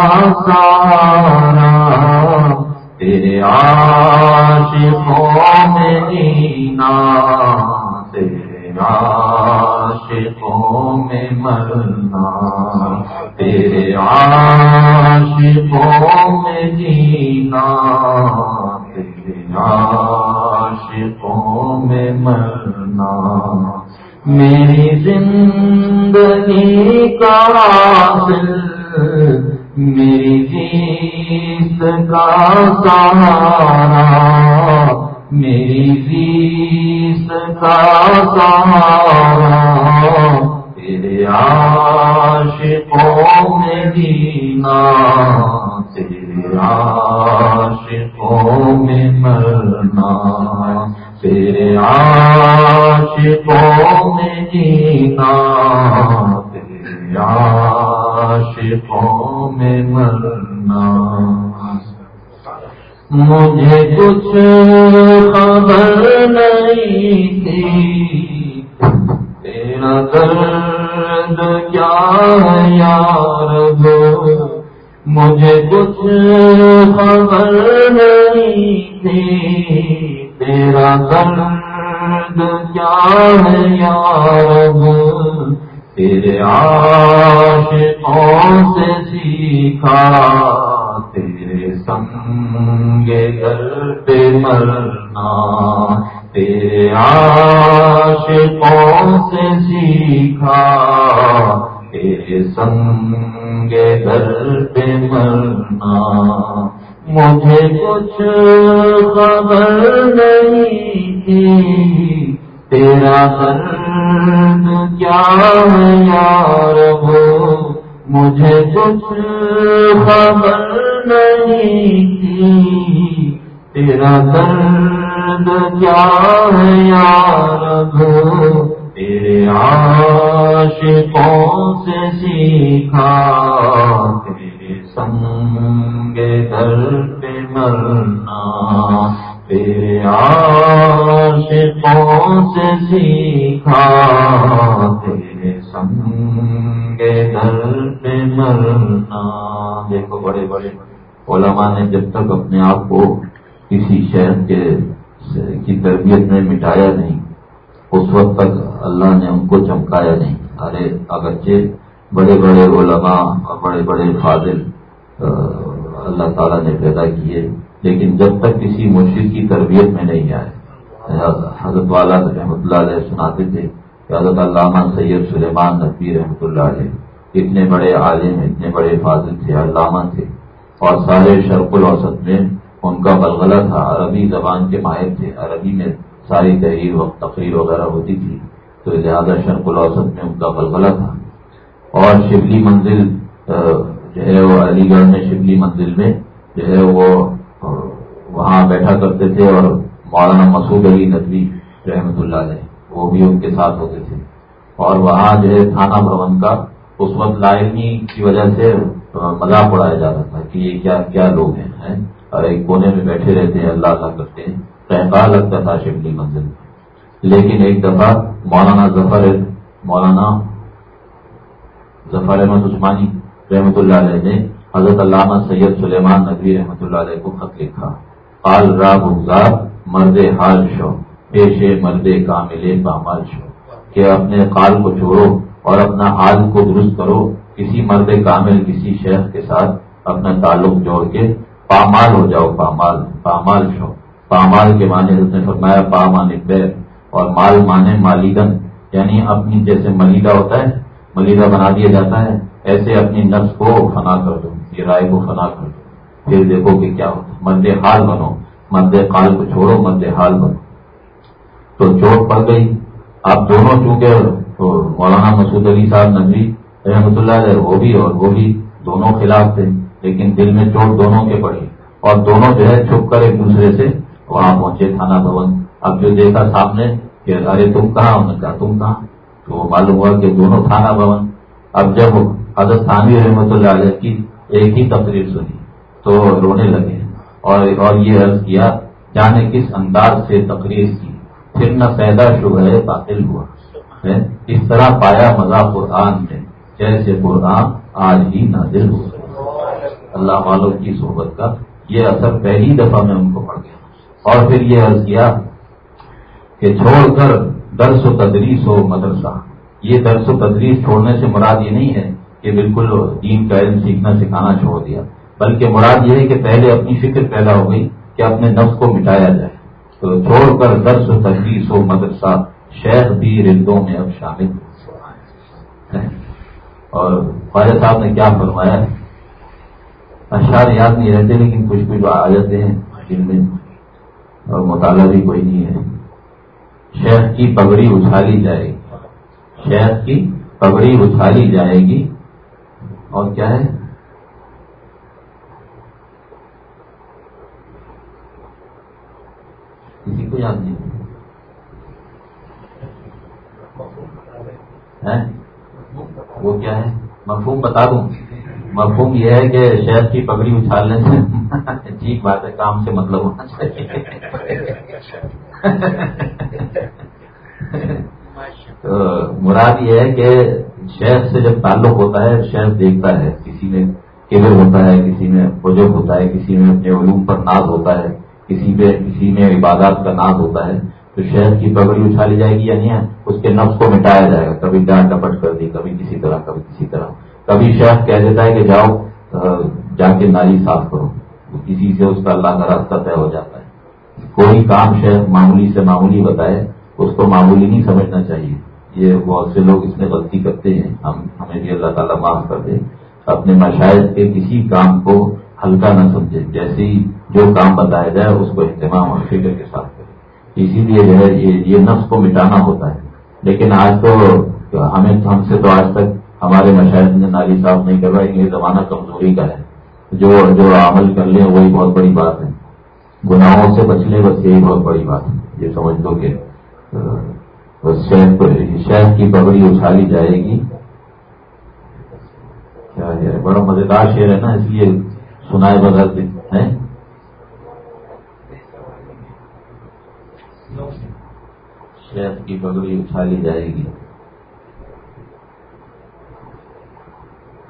سہارا تیرے عاشقوں میں جینا تیرے عاشقوں میں مرنا تیرے عاشقوں میں جینا تیرے عاشقوں میں مرنا میری زندگی کا دل میری جیت کا سہارا، میری جیت کا سہارا، تیرے عاشقوں میں جینا تیرے عاشقوں میں مرنا، تیرے عاشقوں میں جینا، تیرے عاشقوں میں مرنا۔ مجھے کچھ خبر نہیں تھی۔ تیرا درد کیا ہے یار مجھے کچھ خبر نہیں تھی۔ تیرا درد کیا ہے یار تیرے عاشقوں سے سیکھا، تیرے سنگ گھر پہ مرنا، تیرے عاشقوں سے سیکھا، تیرے سنگ گھر پہ مرنا۔ مجھے کچھ خبر نہیں تھی تیرا درد کیا یار وہ؟ مجھے کچھ خبر نہیں تھی۔ تیرا درد کیا یار وہ؟ تیرے عاشقوں سے سیکھا۔ تیرے سنگ در پہ مرنا۔ تیرے عاشقوں سے سیکھا، تیرے سنگ در پہ مرنا۔ دیکھو بڑے بڑے علماء نے جب تک اپنے آپ کو کسی شہر کے کی تربیت میں مٹایا نہیں، اس وقت تک اللہ نے ان کو چمکایا نہیں۔ ارے، اگرچہ بڑے بڑے علماء اور بڑے بڑے فاضل اللہ تعالیٰ نے پیدا کیے۔ لیکن جب تک کسی مرشد کی تربیت میں نہیں آئے، حضرت والا رحمۃ اللہ علیہ سناتے تھے کہ حضرت علامہ سید سلیمان نبی رحمۃ اللہ علیہ اتنے بڑے عالم، اتنے بڑے فاضل تھے، علامہ تھے اور سارے شرق الاوسط میں ان کا بلغلہ تھا، عربی زبان کے ماہر تھے، عربی میں ساری تحریر و تقریر وغیرہ ہوتی تھی، تو لہٰذا شرق الاوسط میں ان کا بلبلہ تھا۔ اور شبلی منزل جو ہے وہ علی گڑھ میں شبلی منزل میں جو ہے وہ وہاں بیٹھا کرتے تھے اور مولانا مسعود علی ندوی رحمۃ اللہ علیہ، وہ بھی ان کے ساتھ ہوتے تھے۔ اور وہاں جو ہے تھانہ بھون کا، اس وقت لائنی کی وجہ سے مذاق اڑایا جاتا تھا کہ یہ کیا کیا لوگ ہیں اور ایک کونے میں بیٹھے رہتے ہیں، اللہ اللہ کرتے ہیں۔ لگتا تھا شبلی منزل لیکن ایک دفعہ مولانا ظفر مولانا ظفر احمد عثمانی رحمۃ اللہ علیہ نے حضرت علامہ سید سلیمان نبی رحمۃ اللہ علیہ کو خط لکھا۔ قال را گزار مرد حال شو، پیش مرد کامل پامال شو۔ کہ اپنے قال کو چھوڑو اور اپنا حال کو درست کرو، کسی مرد کامل، کسی شیخ کے ساتھ اپنا تعلق جوڑ کے پامال ہو جاؤ، پامال پامال شو۔ پامال کے معنی اس نے فرمایا، پا مانے پیر اور مال مانے مالیدن یعنی اپنی جیسے ملیدہ ہوتا ہے، ملیدہ بنا دیا جاتا ہے ایسے اپنی نفس کو فنا کر دو یہ رائے کو فنا کر دو۔ پھر دیکھو کہ کیا ہوتا مد حال بنو، مد قال کو چھوڑو، مد حال بنو۔ تو چوٹ پڑ گئی۔ آپ دونوں چونکہ مولانا مسعود علی صاحب نبی رحمۃ اللہ علیہ، وہ بھی اور وہ بھی دونوں خلاف تھے، لیکن دل میں چوٹ دونوں کے پڑی اور دونوں جو ہے چھپ کر ایک دوسرے سے وہاں پہنچے تھانہ بھون۔ اب جو دیکھا سامنے کہ ارے تم کہاں؟ انہوں نے کہا، تم کہاں؟ تو وہ معلوم ہوا کہ دونوں تھانہ بھون۔ اب جب حضرت ثانی رحمۃ اللہ علیہ کی ایک ہی تقریر سنی تو رونے لگے اور اور یہ عرض کیا جانے کس انداز سے تقریر کی؟ پھر نہ پیدا شبہ باطل ہوا۔ اس طرح پایا مزہ قرآن میں جیسے قرآن آج ہی نازل ہوا اللہ والوں کی صحبت کا یہ اثر پہلی دفعہ میں ان کو پڑ گیا۔ اور پھر یہ عرض کیا کہ چھوڑ کر درس و تدریس ہو مدرسہ۔ یہ درس و تدریس چھوڑنے سے مراد یہ نہیں ہے کہ بالکل دین کا علم سیکھنا سکھانا چھوڑ دیا۔ بلکہ مراد یہ ہے کہ پہلے اپنی فکر پیدا ہو گئی کہ اپنے نفس کو مٹایا جائے۔ تو چھوڑ کر درس و تدریس ہو مدرسہ شیخ بھی رندوں میں اب شامل اور خواجہ صاحب نے کیا فرمایا؟ اشار یاد نہیں رہتے لیکن کچھ کچھ آ جاتے ہیں جن میں اور مطالعہ بھی کوئی نہیں ہے۔ شیخ کی پگڑی اچھالی جائے گی۔ شیخ کی پگڑی اچھالی جائے گی۔ اور کیا ہے؟ کسی کو یاد نہیں وہ کیا ہے؟ مفہوم بتا دوں۔ مفہوم یہ ہے کہ شہد کی پگڑی اچھالنے سے ٹھیک بات ہے، کام سے مطلب ہونا چاہیے۔ تو مراد یہ ہے کہ شہد سے جب تعلق ہوتا ہے شہد دیکھتا ہے، کسی میں کیبل ہوتا ہے، کسی میں بزرگ ہوتا ہے، کسی میں اپنے علوم پر ناز ہوتا ہے، کسی میں کسی میں عبادات کا ناز ہوتا ہے، تو شہد کی پگڑی اچھالی جائے گی یا نہیں؟ اس کے نفس کو مٹایا جائے گا۔ کبھی ڈانٹ ڈپٹ کر دی، کبھی کسی طرح، کبھی کسی طرح۔ کبھی شیخ کہہ دیتا ہے کہ جاؤ جا کے نالی صاف کرو۔ کسی سے اس کا اللہ کا راستہ طے ہو جاتا ہے۔ کوئی کام شیخ معمولی سے معمولی بتائے، اس کو معمولی نہیں سمجھنا چاہیے۔ یہ بہت سے لوگ اس میں غلطی کرتے ہیں، ہم، ہمیں بھی اللہ تعالیٰ معاف کر دیں اپنے مشاہد کے کسی کام کو ہلکا نہ سمجھے جیسے ہی جو کام بتایا جائے اس کو اہتمام اور فکر کے ساتھ کرے۔ اسی لیے جو ہے، یہ نفس کو مٹانا ہوتا ہے۔ لیکن آج تو ہمیں، ہم سے تو آج تک ہمارے مشاہد نے نالی صاف نہیں کر یہ زمانہ کمزوری کا ہے۔ جو جو عمل کر لیں، وہی بہت بڑی بات ہے۔ گناہوں سے بچ لیں، بس یہی بہت بڑی بات ہے۔ یہ سمجھ لو کہ شہد کی پگڑی اچھالی جائے گی۔ کیا ہے؟ بڑا مزیدار شعر ہے نا، اس لیے سنائے بغیر ہے شہد کی پگڑی اچھالی جائے گی۔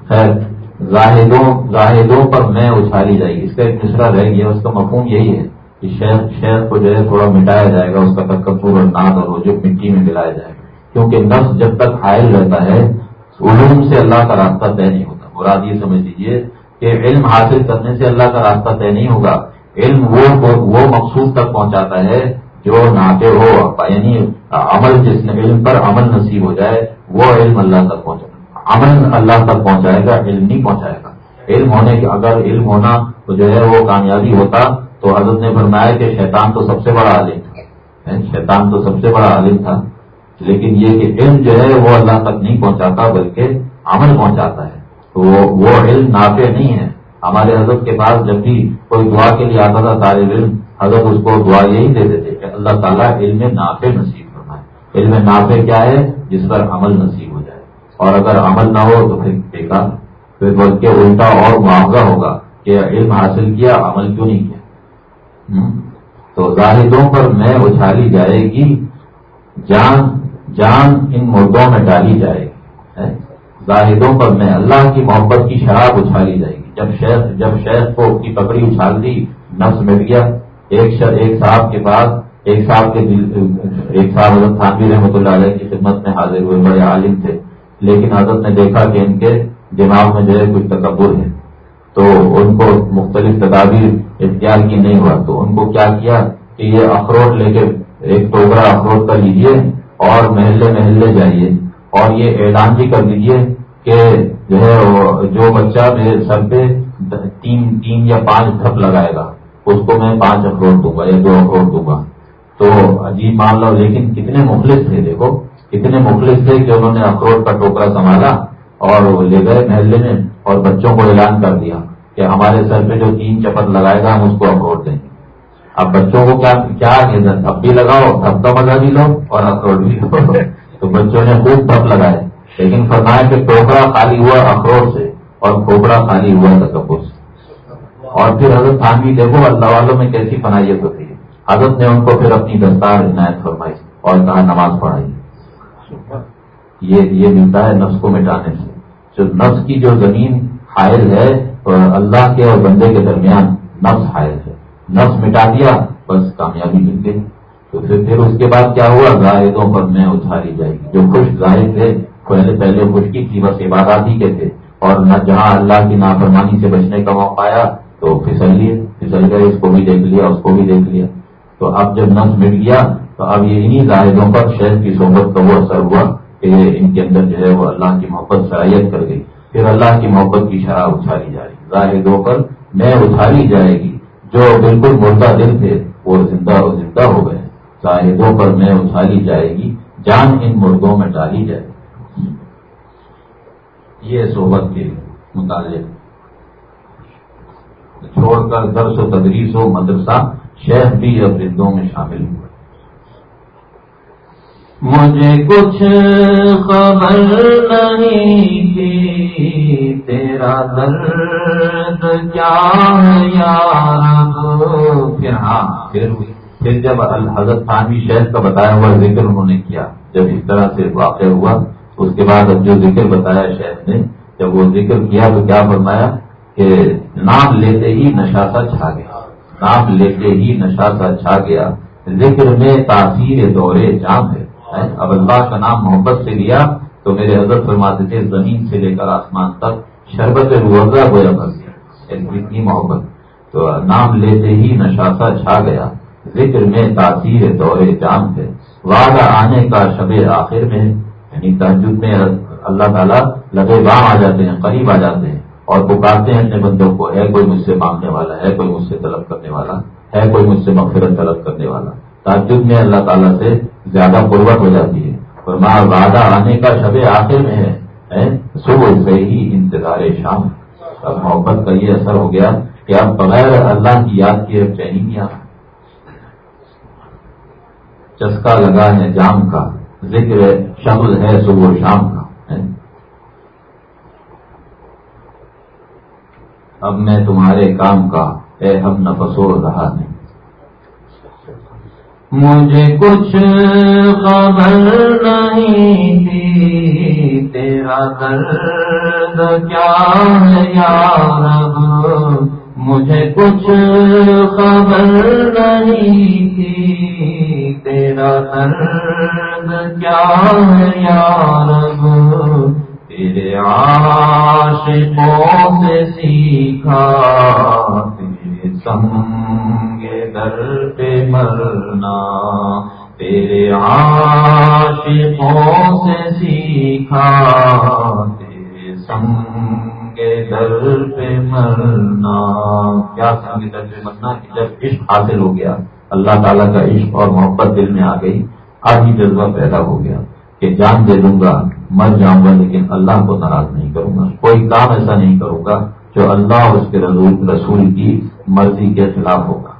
خیر، زاہدوں زاہدوں پر میں اچھالی جائے گی۔ اس کا ایک مشرا رہ گیا اس کا مفہوم یہی ہے۔ کہ شہر شہر کو جو ہے تھوڑا مٹایا جائے گا، اس کا تکبر اور ناد اور جو مٹی میں ملایا جائے گا۔ کیونکہ نفس جب تک حائل رہتا ہے، علوم سے اللہ کا راستہ طے نہیں ہوتا۔ مراد یہ سمجھ لیجیے کہ علم حاصل کرنے سے اللہ کا راستہ طے نہیں ہوگا۔ علم وہ وہ مقصود تک پہنچاتا ہے جو ناطے ہو یعنی عمل جس نے علم پر عمل نصیب ہو جائے، وہ علم اللہ تک پہنچا عمل اللہ تک پہنچائے گا، علم نہیں پہنچائے گا۔ علم ہونے کے اگر علم ہونا تو جو ہے وہ کامیابی ہوتا تو حضرت نے فرمایا کہ شیطان تو سب سے بڑا عالم تھا۔ شیطان تو سب سے بڑا عالم تھا۔ لیکن یہ کہ علم جو ہے وہ اللہ تک نہیں پہنچاتا، بلکہ عمل پہنچاتا ہے۔ تو وہ علم نافع نہیں ہے۔ ہمارے حضرت کے پاس جب بھی کوئی دعا کے لیے آتا تھا طالب علم، حضرت اس کو دعا یہی دے دیتے کہ اللہ تعالیٰ علم نافع نصیب کرنا ہے علم نافع کیا ہے؟ جس پر عمل نصیب ہو جائے۔ اور اگر عمل نہ ہو تو پھر بیکار پھر بلکہ الٹا اور معاوضہ ہوگا کہ علم حاصل کیا، عمل کیوں نہیں کیا؟ تو زاہدوں پر میں اچھالی جائے گی، جان جان ان مردوں میں ڈالی جائے گی زاہدوں پر میں اللہ کی محبت کی شراب اچھالی جائے گی۔ جب شیخ جب شیخ کو کی پکڑی اچھال دی، نفس مٹ گیا ایک ایک صاحب کے پاس، ایک صاحب کے دل، ایک صاحب حضرت تھانوی رحمۃ اللہ علیہ کی خدمت میں حاضر ہوئے، بڑے عالم تھے۔ لیکن حضرت نے دیکھا کہ ان کے دماغ میں جو ہے کچھ تکبر ہے۔ تو ان کو مختلف تدابیر اختیار کی نہیں ہوا۔ تو ان کو کیا کیا کہ یہ اخروٹ لے کے ایک ٹوکرا اخروٹ کر لیجیے اور محلے محلے جائیے۔ اور یہ اعلان بھی کر دیجیے کہ جو ہے جو بچہ میرے سر پہ تین تین یا پانچ دھپ لگائے گا، اس کو میں پانچ اخروٹ دوں گا یا دو اخروٹ دوں گا۔ تو عجیب معاملہ لیکن کتنے مخلص تھے، دیکھو، کتنے مخلص تھے کہ انہوں نے اخروٹ کا ٹوکرا سنبھالا اور وہ لے گئے محلے میں اور بچوں کو اعلان کر دیا۔ کہ ہمارے سر پہ جو تین چپت لگائے گا ہم اس کو اخروٹ دیں گے۔ اب بچوں کو کیا کیا اب بھی لگاؤ اب کا مزہ بھی لو اور اخروٹ بھی لو۔ <laughs> تو بچوں نے خوب دھپ لگائے۔ لیکن فرمایا کہ ٹوکرا خالی ہوا اخروٹ سے اور کھوپڑا خالی ہوا تکبر سے۔ اور پھر حضرت خان بھی دیکھو اللہ والوں میں کیسی فنائیت ہوتی ہے۔ حضرت نے ان کو پھر اپنی دستار عنایت فرمائی اور کہا نماز پڑھائی یہ یہ ملتا ہے نفس کو مٹانے سے۔ جو نفس کی جو زمین حائل ہے اللہ کے اور بندے کے درمیان نفس حائل ہے۔ نفس مٹا دیا، بس کامیابی مل گئی تو پھر پھر اس کے بعد کیا ہوا؟ زاہدوں پر میں اچھالی جائے گی جو خوش ظاہر تھے، پہلے پہلے خشکی تھی بس عبادات ہی کے تھے اور نہ جہاں اللہ کی نافرمانی سے بچنے کا موقع آیا، تو پھسل لیے۔ پھسل گئے اس کو بھی دیکھ لیا، اس کو بھی دیکھ لیا۔ تو اب جب نفس مٹ گیا، تو اب یہ انہیں زاہدوں پر شہر کی صحبت کا وہ اثر ہوا کہ ان کے اندر جو ہے وہ اللہ کی محبت شرائط کر گئی۔ پھر اللہ کی محبت کی شرح اچھالی جائے ظاہر ہو کر میں اچھالی جائے گی۔ جو بالکل مردہ دل تھے، وہ زندہ زندہ ہو گئے۔ ظاہدوں پر میں اچھالی جائے گی، جان ان مردوں میں ڈالی جائے گی۔ یہ صحبت کے متعلق۔ چھوڑ کر درس و تدریس و مدرسہ شہر بھی اب رندوں میں شامل ہوئے۔ مجھے کچھ خبر نہیں تھی۔ تیرا درد کیا یار پھر ہاں پھر پھر جب حضرت خانوی شہر کا بتایا ہوا ذکر انہوں نے کیا، جب اس طرح سے واقع ہوا اس کے بعد اب جو ذکر بتایا شہر نے، جب وہ ذکر کیا تو کیا فرمایا کہ نام لیتے ہی نشاسا چھا گیا۔ نام لیتے ہی نشاسا چھا گیا۔ ذکر میں تاثیر دورے جام ہے۔ اب اللہ کا نام محبت سے لیا تو میرے حضرت فرماتے تھے زمین سے لے کر آسمان تک شربت روزہ گویا کر اتنی محبت۔ تو نام لیتے ہی نشاسا چھا گیا۔ ذکر میں تاثیر دور جام ہے وعدہ آنے کا شب آخر میں یعنی تحجد میں اللہ تعالیٰ لگے بام آ جاتے ہیں، قریب آ جاتے ہیں اور پکارتے ہیں اپنے بندوں کو ہے کوئی مجھ سے مانگنے والا ہے کوئی مجھ سے طلب کرنے والا ہے کوئی مجھ سے مغفرت طلب کرنے والا۔ تعجب میں اللہ تعالیٰ سے زیادہ پروٹ ہو جاتی ہے۔ اور وعدہ آنے کا شب آخر میں ہے۔ صبح سے ہی انتظار شام اب محبت کا یہ اثر ہو گیا کہ اب بغیر اللہ کی یاد کی چینی نہیں چسکا لگا ہے جام کا، ذکر شمل ہے صبح شام کا اب میں تمہارے کام کا اے ہم نفسور رہا نہیں مجھے کچھ خبر نہیں تھی، تیرا درد کیا ہے یار مجھے کچھ خبر نہیں تھی، تیرا درد کیا ہے یار تیرے عاشقوں سے سیکھا تیرے در پہ مرنا، تیرے عاشقوں سے سیکھا، تیرے سنگ در پہ مرنا۔ کیا سنگ در پہ مرنا؟ کہ جب عشق حاصل ہو گیا، اللہ تعالیٰ کا عشق اور محبت دل میں آ گئی، آج جذبہ پیدا ہو گیا کہ جان دے دوں گا، مر جاؤں گا، لیکن اللہ کو ناراض نہیں کروں گا، کوئی کام ایسا نہیں کروں گا جو اللہ اور اس کے رسول کی مرضی کے خلاف ہوگا۔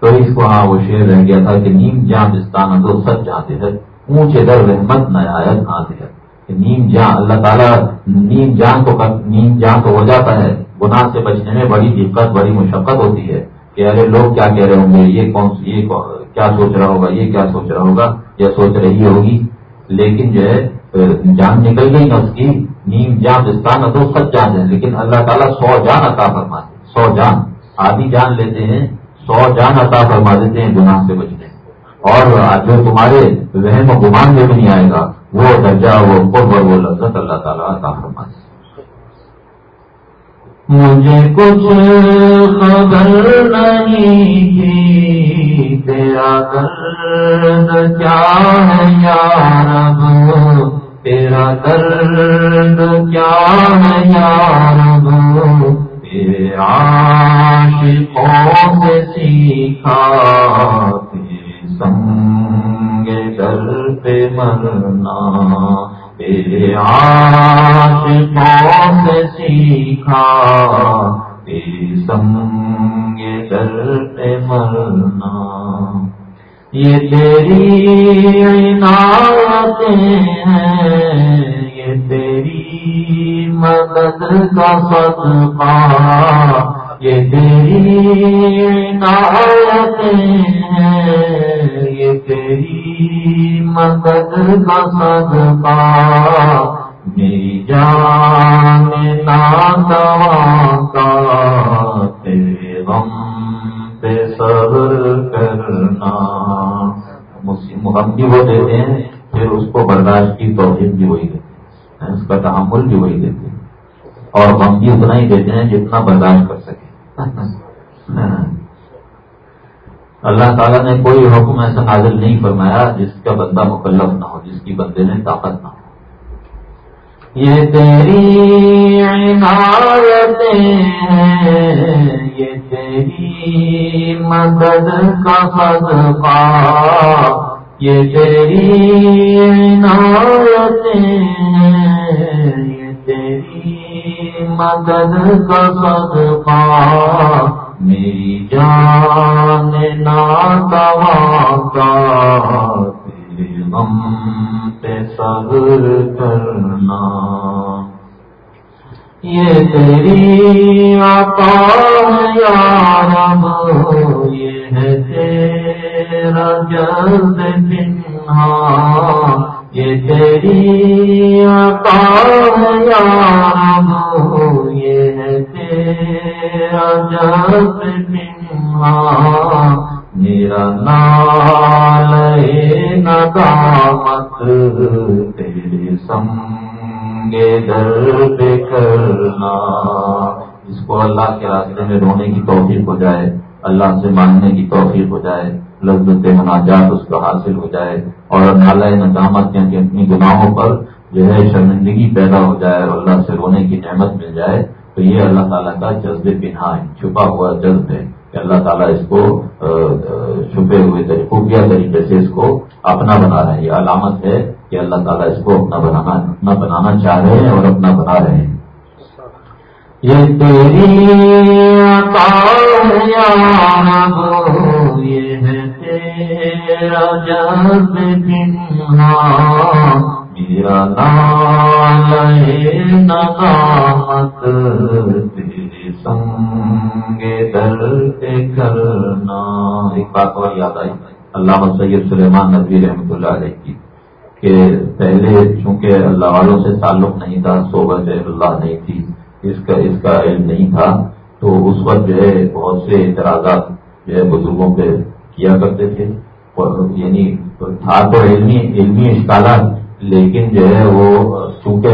تو اس کو ہاں وہ شعر رہ گیا تھا کہ نیم جان دستان دو سچ جاتے ہیں، اونچے در رحمت نایت آتے ہے نیم جان اللہ تعالیٰ نیم جان کو نیم جان تو ہو جاتا ہے۔ گناہ سے بچنے میں بڑی دقت، بڑی مشقت ہوتی ہے۔ کہ ارے لوگ کیا کہہ رہے ہوں گے؟ یہ کون یہ کیا سوچ رہا ہوگا؟ یہ کیا سوچ رہا ہوگا؟ یا سوچ رہی ہوگی؟ لیکن جو ہے، جان نکل گئی نا اس کی۔ نیم جان دستان دو سچ جان ہے لیکن اللہ تعالیٰ سو جان عطا فرماتے سو جان۔ آدھی جان لیتے ہیں، سو جان عطا فرما دیتے ہیں، گناہ سے بچنے اور جو تمہارے ذہن و گمان میں بھی نہیں آئے گا، وہ درجہ، وہ قرب وہ لذت اللہ تعالیٰ عطا فرما دے مجھے کچھ خبر نہیں تھی، تیرا درد کیا ہے یار تیرا درد کیا ہے یار عاشقوں سے سیکھا سنگ در پہ مرنا۔ تیرے عاشقوں سے سیکھا سنگ در پہ مرنا۔ یہ تیری عنایتیں ہیں، یہ تیری مدد کا صدقہ، یہ تیری عنایتیں ہیں، یہ تیری مدد کا صدقہ۔ میری جان کا، تیرے غم پہ صبر کرنا۔ ہم بھی وہ دیتے ہیں، پھر اس کو برداشت کی توحید بھی وہی دیتے ہیں۔ یعنی اس کا تحمل بھی وہی دیتے ہیں۔ اور ہم بھی اتنا ہی دیتے ہیں جتنا برداشت کر سکے <laughs> اللہ تعالیٰ نے کوئی حکم ایسا نازل نہیں فرمایا جس کا بندہ مکلف نہ ہو، جس کی بندے میں طاقت نہ ہو۔ یہ تیری عنایتیں ہیں یہ تیری مدد کا صدقہ یہ تیری نارتیں یہ تیری مدد کا صدقہ، میری جان کا تیرے غم پہ صبر کرنا۔ یہ تیری عطا یا رب، یہ ہے تیرا جلد پنہا یہ تیری عطا یا رب، یہ ہے تیرا جلد پنہا میرا نال ندامت، تیرے سم در پہ کرنا۔ اس کو اللہ کے راستے میں رونے کی توفیق ہو جائے، اللہ سے ماننے کی توفیق ہو جائے، لذت مناجات اس کو حاصل ہو جائے اور نالا ندامت یعنی اپنی گناہوں پر جو ہے شرمندگی پیدا ہو جائے اور اللہ سے رونے کی نعمت مل جائے۔ تو یہ اللہ تعالیٰ کا جذب بنا ہے، چھپا ہوا جذب ہے کہ اللہ تعالیٰ اس کو چھپے ہوئے خفیہ طریقے سے اس کو اپنا بنا رہے ہیں یہ علامت ہے کہ اللہ تعالیٰ اس کو اپنا بنانا اپنا بنانا چاہ رہے ہیں اور اپنا بنا رہے ہیں۔ یہ تیری یہ ہے تیرا جذب بنا میرا نام ندامت تیری سنگ در کرنا۔ ایک بات اور یاد آئی۔ اللہ سید سلیمان نبی رحمۃ اللہ علیہ کی۔ کہ پہلے چونکہ اللہ والوں سے تعلق نہیں تھا، صحبت اللہ نہیں تھی، اس کا اس کا علم نہیں تھا، تو اس وقت جو ہے بہت سے اعتراضات جو ہے بزرگوں پہ کیا کرتے تھے۔ اور یعنی تھا تو علمی علمی اشکالات، لیکن جو ہے وہ چونکہ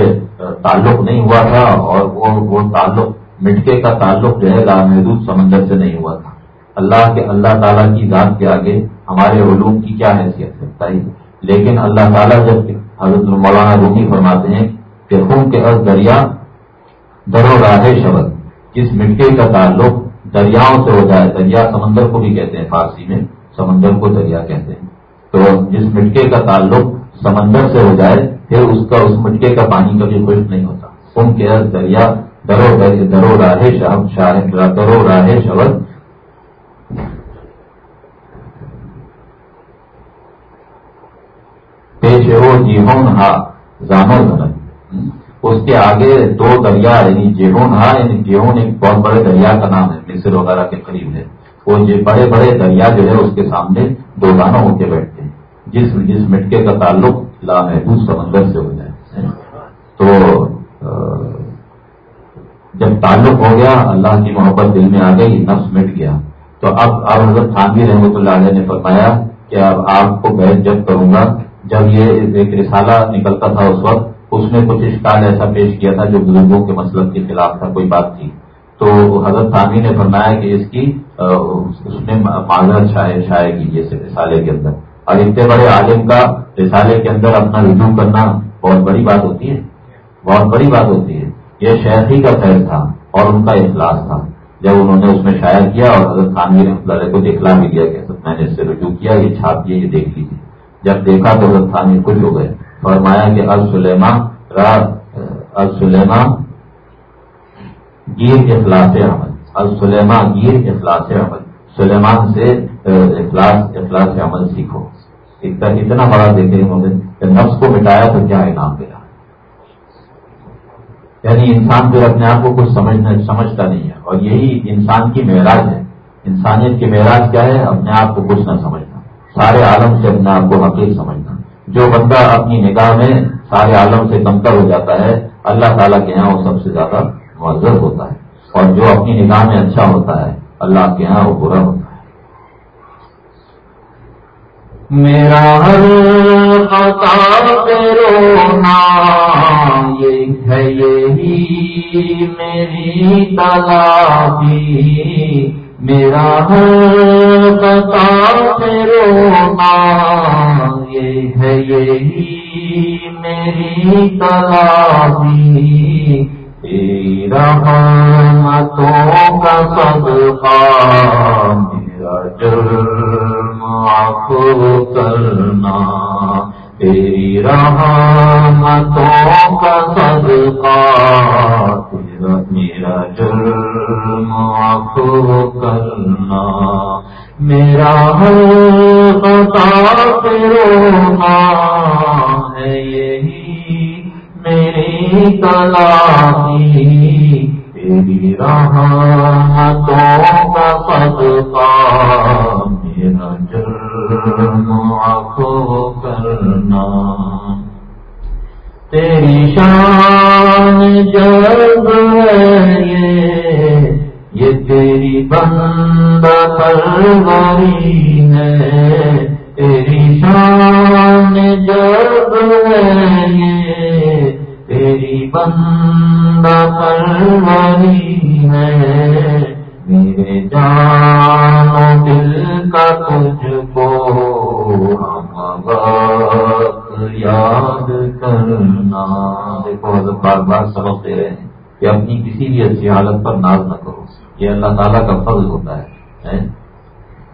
تعلق نہیں ہوا تھا اور وہ وہ تعلق مٹکے کا تعلق جو ہے لامحدود سمندر سے نہیں ہوا تھا۔ اللہ کے اللہ تعالیٰ کی ذات کے آگے ہمارے علوم کی کیا حیثیت ہے؟ لیکن اللہ تعالیٰ جب حضرت مولانا رومی فرماتے ہیں کہ خون کے عرض دریا درو راہ شبد جس مٹکے کا تعلق دریاؤں سے ہو جائے، دریا سمندر کو بھی کہتے ہیں، فارسی میں سمندر کو دریا کہتے ہیں۔ تو جس مٹکے کا تعلق سمندر سے ہو جائے، پھر اس کا، اس مٹکے کا پانی کبھی خشک نہیں ہوتا۔ ان کے از دریا درو درو راہ شاہ درو راہ شبد پیش ہو جیہون ہا زانو زنت اس کے آگے دو دریا یعنی جیہون ہا یعنی جیہون ایک بہت بڑے دریا کا نام ہے، مصر وغیرہ کے قریب ہے۔ وہ بڑے بڑے دریا جو ہے، اس کے سامنے دو دانوں ہو کے بیٹھتے جس جس مٹکے کا تعلق لامحدود سمندر سے ہو جائے تو جب تعلق ہو گیا، اللہ کی محبت دل میں آ گئی، نفس مٹ گیا۔ تو اب اب حضرت خانوی رحمۃ اللہ علیہ نے فرمایا کہ اب آپ کو بیت جب کروں گا جب یہ ایک رسالہ نکلتا تھا اس وقت، اس میں کچھ اشکال ایسا پیش کیا تھا جو بزرگوں کے مسلب کے خلاف تھا، کوئی بات تھی۔ تو حضرت خانوی نے فرمایا کہ اس کی اس میں معذرت شائع کیجیے رسالے کے اندر۔ اور اتنے بڑے عالم کا رسالے کے اندر اپنا رجوع کرنا بہت بڑی بات ہوتی ہے۔ بہت بڑی بات ہوتی ہے۔ یہ شیخی کا خیر تھا اور ان کا اخلاص تھا۔ جب انہوں نے اس میں شاعر کیا اور حضرت خانوی رحمۃ اللہ کو دکھلا بھی دیا کہ میں نے اس سے رجوع کیا، یہ چھاپ دیا یہ دیکھ لیجیے جب دیکھا تو حضرت خوش ہو گئے۔ فرمایا کہ ال سلیما ال سلیما گیر اخلاص عمل ال سلیما گیر اخلاص عمل۔ سلیمان سے اخلاص اخلاص عمل سیکھو۔ اتنا بڑا دیکھے انہوں نے کہ نفس کو مٹایا تو کیا انعام ملا؟ یعنی انسان پھر اپنے آپ کو کچھ سمجھنا، سمجھتا نہیں ہے۔ اور یہی انسان کی معراج ہے۔ انسانیت کی معراج کیا ہے؟ اپنے آپ کو کچھ نہ سمجھنا۔ سارے عالم سے اپنے آپ کو حقیق سمجھنا۔ جو بندہ اپنی نگاہ میں سارے عالم سے کمتر ہو جاتا ہے، اللہ تعالیٰ کے یہاں وہ سب سے زیادہ معذر ہوتا ہے۔ اور جو اپنی نگاہ میں اچھا ہوتا ہے، اللہ کے یہاں وہ برا ہوتا ہے۔ میرا ہر رونا، یہ ہے یہی میری تلابی میرا ہر رونا، یہ ہے یہی میری تلابی رحمتوں کا صدقہ، میرا جرم معفو کرنا۔ تیری رحمتوں کا صدقہ تیرا میرا جرم معفو کرنا۔ میرا ہر بتا رونا ہے، یہی میری تلاشی تیری رحمتوں کا صدقہ۔ میرا جرم عفو کرنا۔ تیری شان جب یہ تیری بندہ پروری ہے، تیری شان جب ہے، تیری بندہ پروری ہے۔ میرے جان دل کا تجھ کو ہم وقت یاد کرنا۔ بار بار سبق دے رہے ہیں کہ اپنی کسی بھی اچھی حالت پر ناز نہ کرو۔ یہ اللہ تعالیٰ کا فضل ہوتا ہے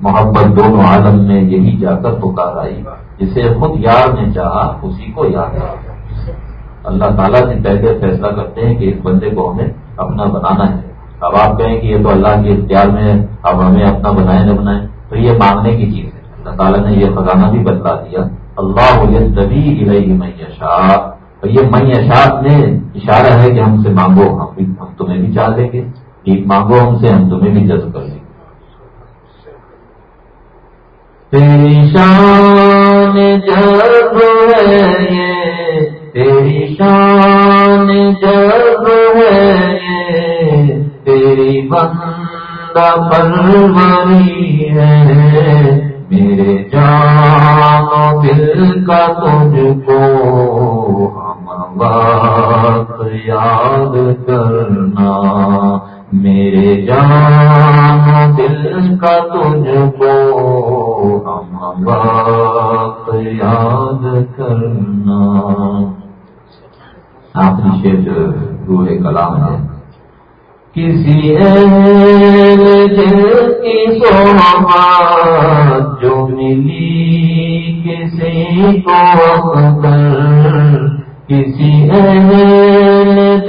محبت دونوں عالم میں یہی جا کر پکار آئی، جسے خود یار نے چاہا، اسی کو یاد آ اللہ تعالیٰ سے پہلے فیصلہ کرتے ہیں کہ اس بندے کو ہمیں اپنا بنانا ہے۔ اب آپ کہیں کہ یہ تو اللہ کے اختیار میں ہے، اب ہمیں اپنا بنائے نہ بنائے۔ تو یہ مانگنے کی چیز ہے۔ اللہ تعالیٰ نے یہ خزانہ بھی بتلا دیا۔ اللہ دبی میشا یہ میشات میں اشارہ ہے کہ ہم سے مانگو، ہم ہم تمہیں بھی چاہ دیں گے۔ ایک مانگو ہم سے، ہم تمہیں بھی جذب کر لیں گے۔ تیری شان جب ہے یہ، تیری شان جب ہے یہ، تیری بندہ پروری ہے۔ میرے جان دل کا تجھ کو ہم بات یاد کرنا۔ میرے جان دل کا تجھ کو ہم بات یاد کرنا۔ آخری شیر روح کلام ہے کسی دل کی صحبت جو ملی کسی کو کسی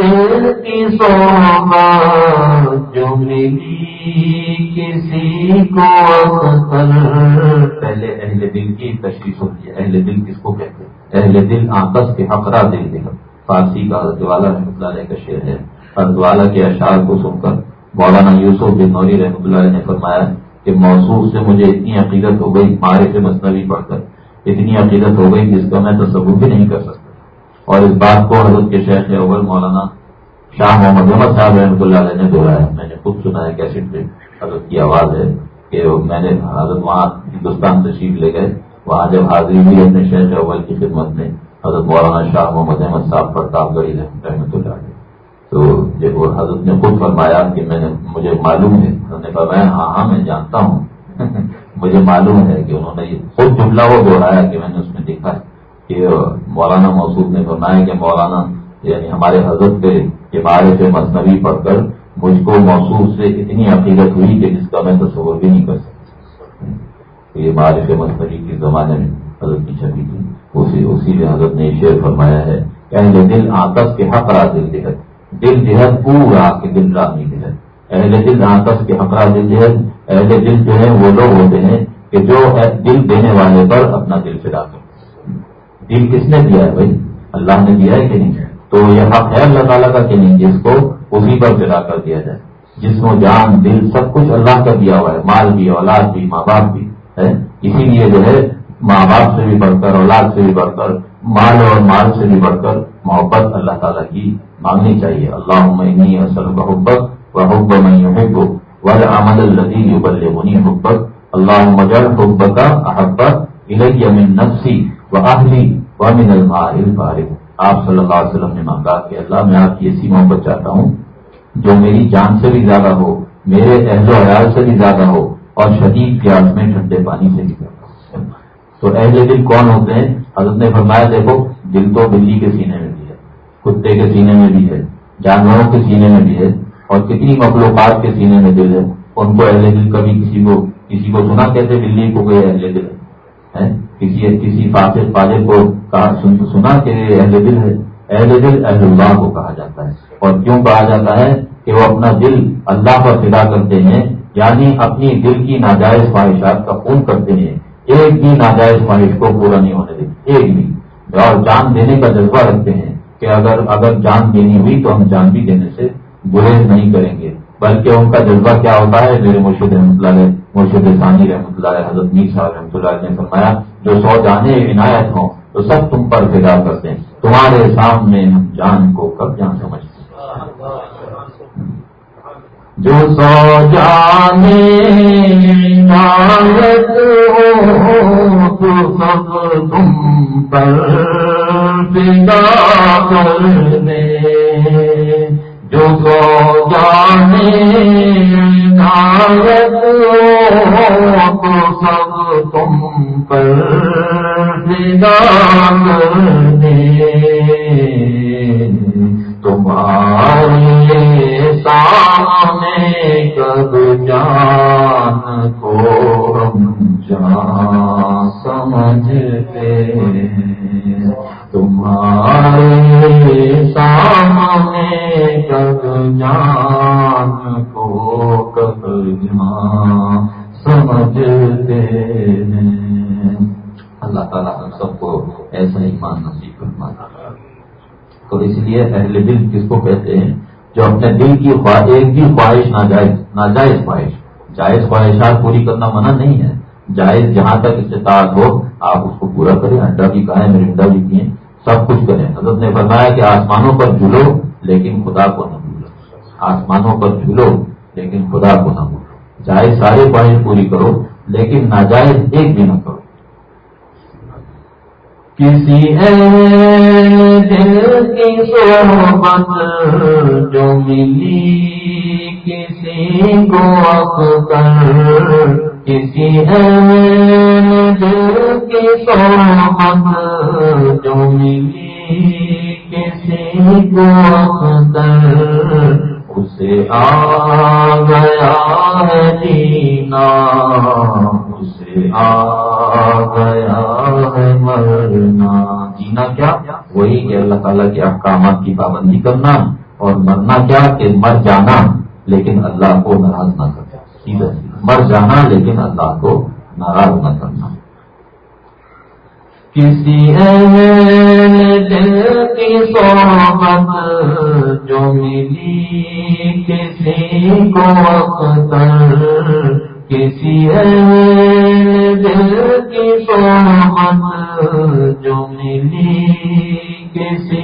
دل کی صحبت جو ملی کسی کو پہلے اہل دل کی تشریف ہوتی ہے۔ اہل دل کس کو کہتے ہیں؟ اہل دل آکس کے حقرا دل دل فارسی کا حضرت والا رحمۃ اللہ کا شعر ہے۔ والا کے اشعار کو سن کر مولانا یوسف بن نوری رحمۃ اللہ علیہ نے فرمایا کہ موصوف سے مجھے اتنی عقیدت ہو گئی مارے سے مصنوعی پڑھ کر، اتنی عقیدت ہو گئی جس کا میں تصور بھی نہیں کر سکتا۔ اور اس بات کو حضرت کے شیخ اول مولانا شاہ محمد محمد صاحب رحمۃ اللہ علیہ نے دہرایا۔ میں نے خود سنا ہے کیسے حضرت کی آواز ہے کہ میں نے حضرت وہاں ہندوستان تشریف لے گئے، وہاں جب حاضری ہوئی اپنے شیخ اول کی خدمت میں، حضرت مولانا شاہ محمد احمد صاحب پرتاپ گڑھی رحمۃ اللہ علیہ۔ تو جب وہ حضرت نے خود فرمایا کہ میں نے مجھے معلوم ہے، انہوں نے فرمایا ہاں ہاں میں جانتا ہوں۔ <laughs> مجھے معلوم ہے کہ انہوں نے خود جملہ وہ دوہرایا کہ میں نے اس میں دیکھا ہے کہ مولانا موصوف نے فرمایا کہ مولانا یعنی ہمارے حضرت پہ یہ بارے سے مصنوعی پڑھ کر مجھ کو موصوف سے اتنی عقیدت ہوئی کہ جس کا میں تصور بھی نہیں کر سکتا۔ یہ بارش مصنوعی کے زمانے میں حضرت کی چھبی تھی۔ اسی اسی میں حضرت نے شعر فرمایا ہے کہ دل آتش کے حق را دل دہت دل جہد پورا کہ دل رانی جہد اہل دل آتش کے حقرا دل جہد اہل دل جو ہے وہ لوگ ہوتے ہیں کہ جو دل دینے والے پر اپنا دل فدا کر دل کس نے دیا ہے بھائی؟ اللہ نے دیا ہے کہ نہیں؟ تو یہ حق ہے اللہ تعالیٰ کا کہ نہیں؟ جس کو اسی پر فدا کر دیا جائے۔ جس کو جان، دل سب کچھ اللہ کا دیا ہوا ہے، مال بھی، اولاد بھی، ماں باپ بھی، ہے۔ اسی لیے جو ہے، ماں باپ سے بھی بڑھ کر، اولاد سے بھی بڑھ کر مال اور مال سے بھی بڑھ کر محبت اللہ تعالیٰ کی مانگنی چاہیے۔ اللہ اصل بحبت و حب میں ول احمد الدین ابل منی حبت اللہ مجر احبت من نفسی و اہلی و من المال فارغ آپ صلی اللہ علیہ وسلم نے مانگا کہ اللہ، میں آپ کی ایسی محبت چاہتا ہوں جو میری جان سے بھی زیادہ ہو، میرے اہل و عیال سے بھی زیادہ ہو اور شدید پیاس میں ٹھنڈے پانی سے بھی زیادہ ہو۔ تو اہل دل کون ہوتے ہیں؟ حضرت نے فرمایا دیکھو، دل تو بلی کے سینے میں بھی ہے، کتے کے سینے میں بھی ہے، جانوروں کے سینے میں بھی ہے، اور کتنی مخلوقات کے سینے میں دل ہے۔ ان کو اہل دل کبھی کسی کو کسی کو سنا کہتے بلی کو کوئی اہل دل ہے۔ کسی کسی فاصل فاضل کو سنا کہ اہل دل ہے۔ اہل دل اہل اللہ کو کہا جاتا ہے۔ اور کیوں کہا جاتا ہے؟ کہ وہ اپنا دل اللہ پر فدا کرتے ہیں یعنی اپنی دل کی ناجائز خواہشات کا خون کرتے ہیں۔ ایک بھی ناجائز خواہش کو پورا نہیں ہونے دیتے، ایک بھی۔ اور جان دینے کا جذبہ رکھتے ہیں کہ اگر اگر جان دینی ہوئی تو ہم جان بھی دینے سے گریز نہیں کریں گے۔ بلکہ ان کا جذبہ کیا ہوتا ہے؟ میرے مرشد رحمۃ اللہ مرشد ثانی رحمۃ اللہ حضرت میر صاحب رحمۃ اللہ علیہ نے فرمایا، جو سو جانے عنایت ہوں تو سب تم پر فدا کرتے ہیں تمہارے سامنے ہم جان کو کب جان سمجھتے جو سو جانے عنایت ہو، تو سب تم پر کرنے۔ جو سو جانے نایت تو سب تم پر فدا کرنے۔ تو جان کو ہم جان سمجھتے تمہارے سامنے کب جان کو کب جان سمجھتے ہیں؟ اللہ تعالیٰ ہم سب کو ایسا ہی مان نصیب کرنا تو اس لیے اہل دل کس کو کہتے ہیں؟ جو اپنے دل کی ایک بھی خواہش ناجائز ناجائز خواہش جائز خواہشات پوری کرنا منع نہیں ہے۔ جائز جہاں تک استطاعت ہو، آپ اس کو پورا کریں۔ انڈا بھی کھائیں، مرنڈا بھی پیئیں، سب کچھ کریں۔ حضرت نے بتایا کہ آسمانوں پر جھولو، لیکن خدا کو نہ بھولو۔ آسمانوں پر جھولو، لیکن خدا کو نہ بھولو۔ جائز سارے خواہش پوری کرو، لیکن ناجائز ایک بھی نہ کرو۔ کسی دل کی صحبت جو ملی کسی کو اکثر کسی دل کی صحبت جو ملی کسی کو اکثر اسے آ گیا ہے جینا۔ اسے آ گیا ہے مرنا۔ جینا کیا؟ وہی کہ اللہ تعالیٰ کے احکامات کی پابندی کرنا اور مرنا کیا کہ مر جانا، لیکن اللہ کو ناراض نہ کرنا۔ سیدھا۔ مر جانا، لیکن اللہ کو ناراض نہ کرنا۔ کسی دل کی صحبت جو ملی، کسی کو اختر کسی دل کی صحبت جو ملی، کسی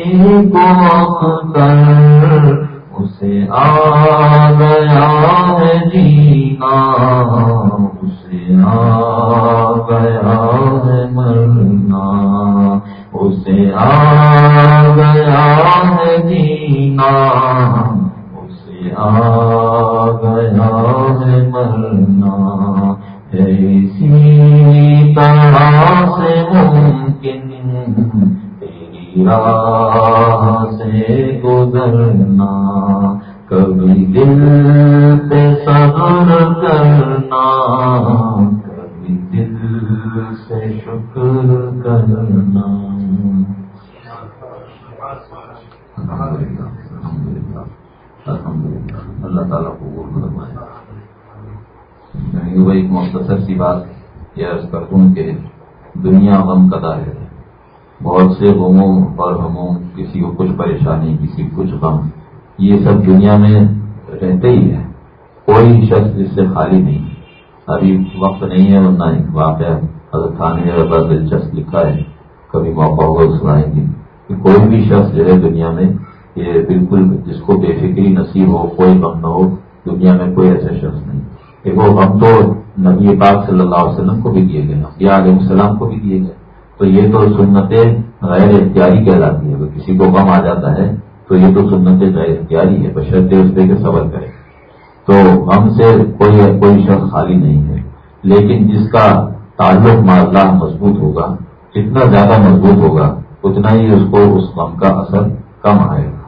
کو اختر راہ سے گزرنا، کبھی دل پہ صبر کرنا، کبھی دل سے شکر کرنا۔ اللہ تعالیٰ کو وہ وہ ایک مختصر سی بات یہ عرض کرتا ہوں کہ دنیا غم کدا ہے۔ بہت سے غموں اور غموں، کسی کو کچھ پریشانی، کسی کو کچھ غم، یہ سب دنیا میں رہتے ہی ہیں۔ کوئی شخص اس سے خالی نہیں۔ ابھی وقت نہیں ہے ورنہ واقعہ حضرت خان نے بہت دلچسپ لکھا ہے۔ کبھی موقع ہوگا سنائیں گے۔ کہ کوئی بھی شخص جو ہے دنیا میں، یہ بالکل جس کو بے فکری نصیب ہو، کوئی غم نہ ہو، دنیا میں کوئی ایسا شخص نہیں۔ کہ وہ غم تو نبی پاک صلی اللہ علیہ وسلم کو بھی دیے گئے یا علیہ السلام کو بھی دیے گئے۔ تو یہ تو سنتیں غیر اختیاری کہلاتی ہے اگر کسی کو غم آ جاتا ہے تو یہ تو سنت غیر اختیاری ہے بشرتے اس پہ کے صبر کرے۔ تو ہم سے کوئی کوئی شخص خالی نہیں ہے۔ لیکن جس کا تعلق اللہ مضبوط ہوگا، جتنا زیادہ مضبوط ہوگا، اتنا ہی اس کو اس غم کا اثر کم آئے گا۔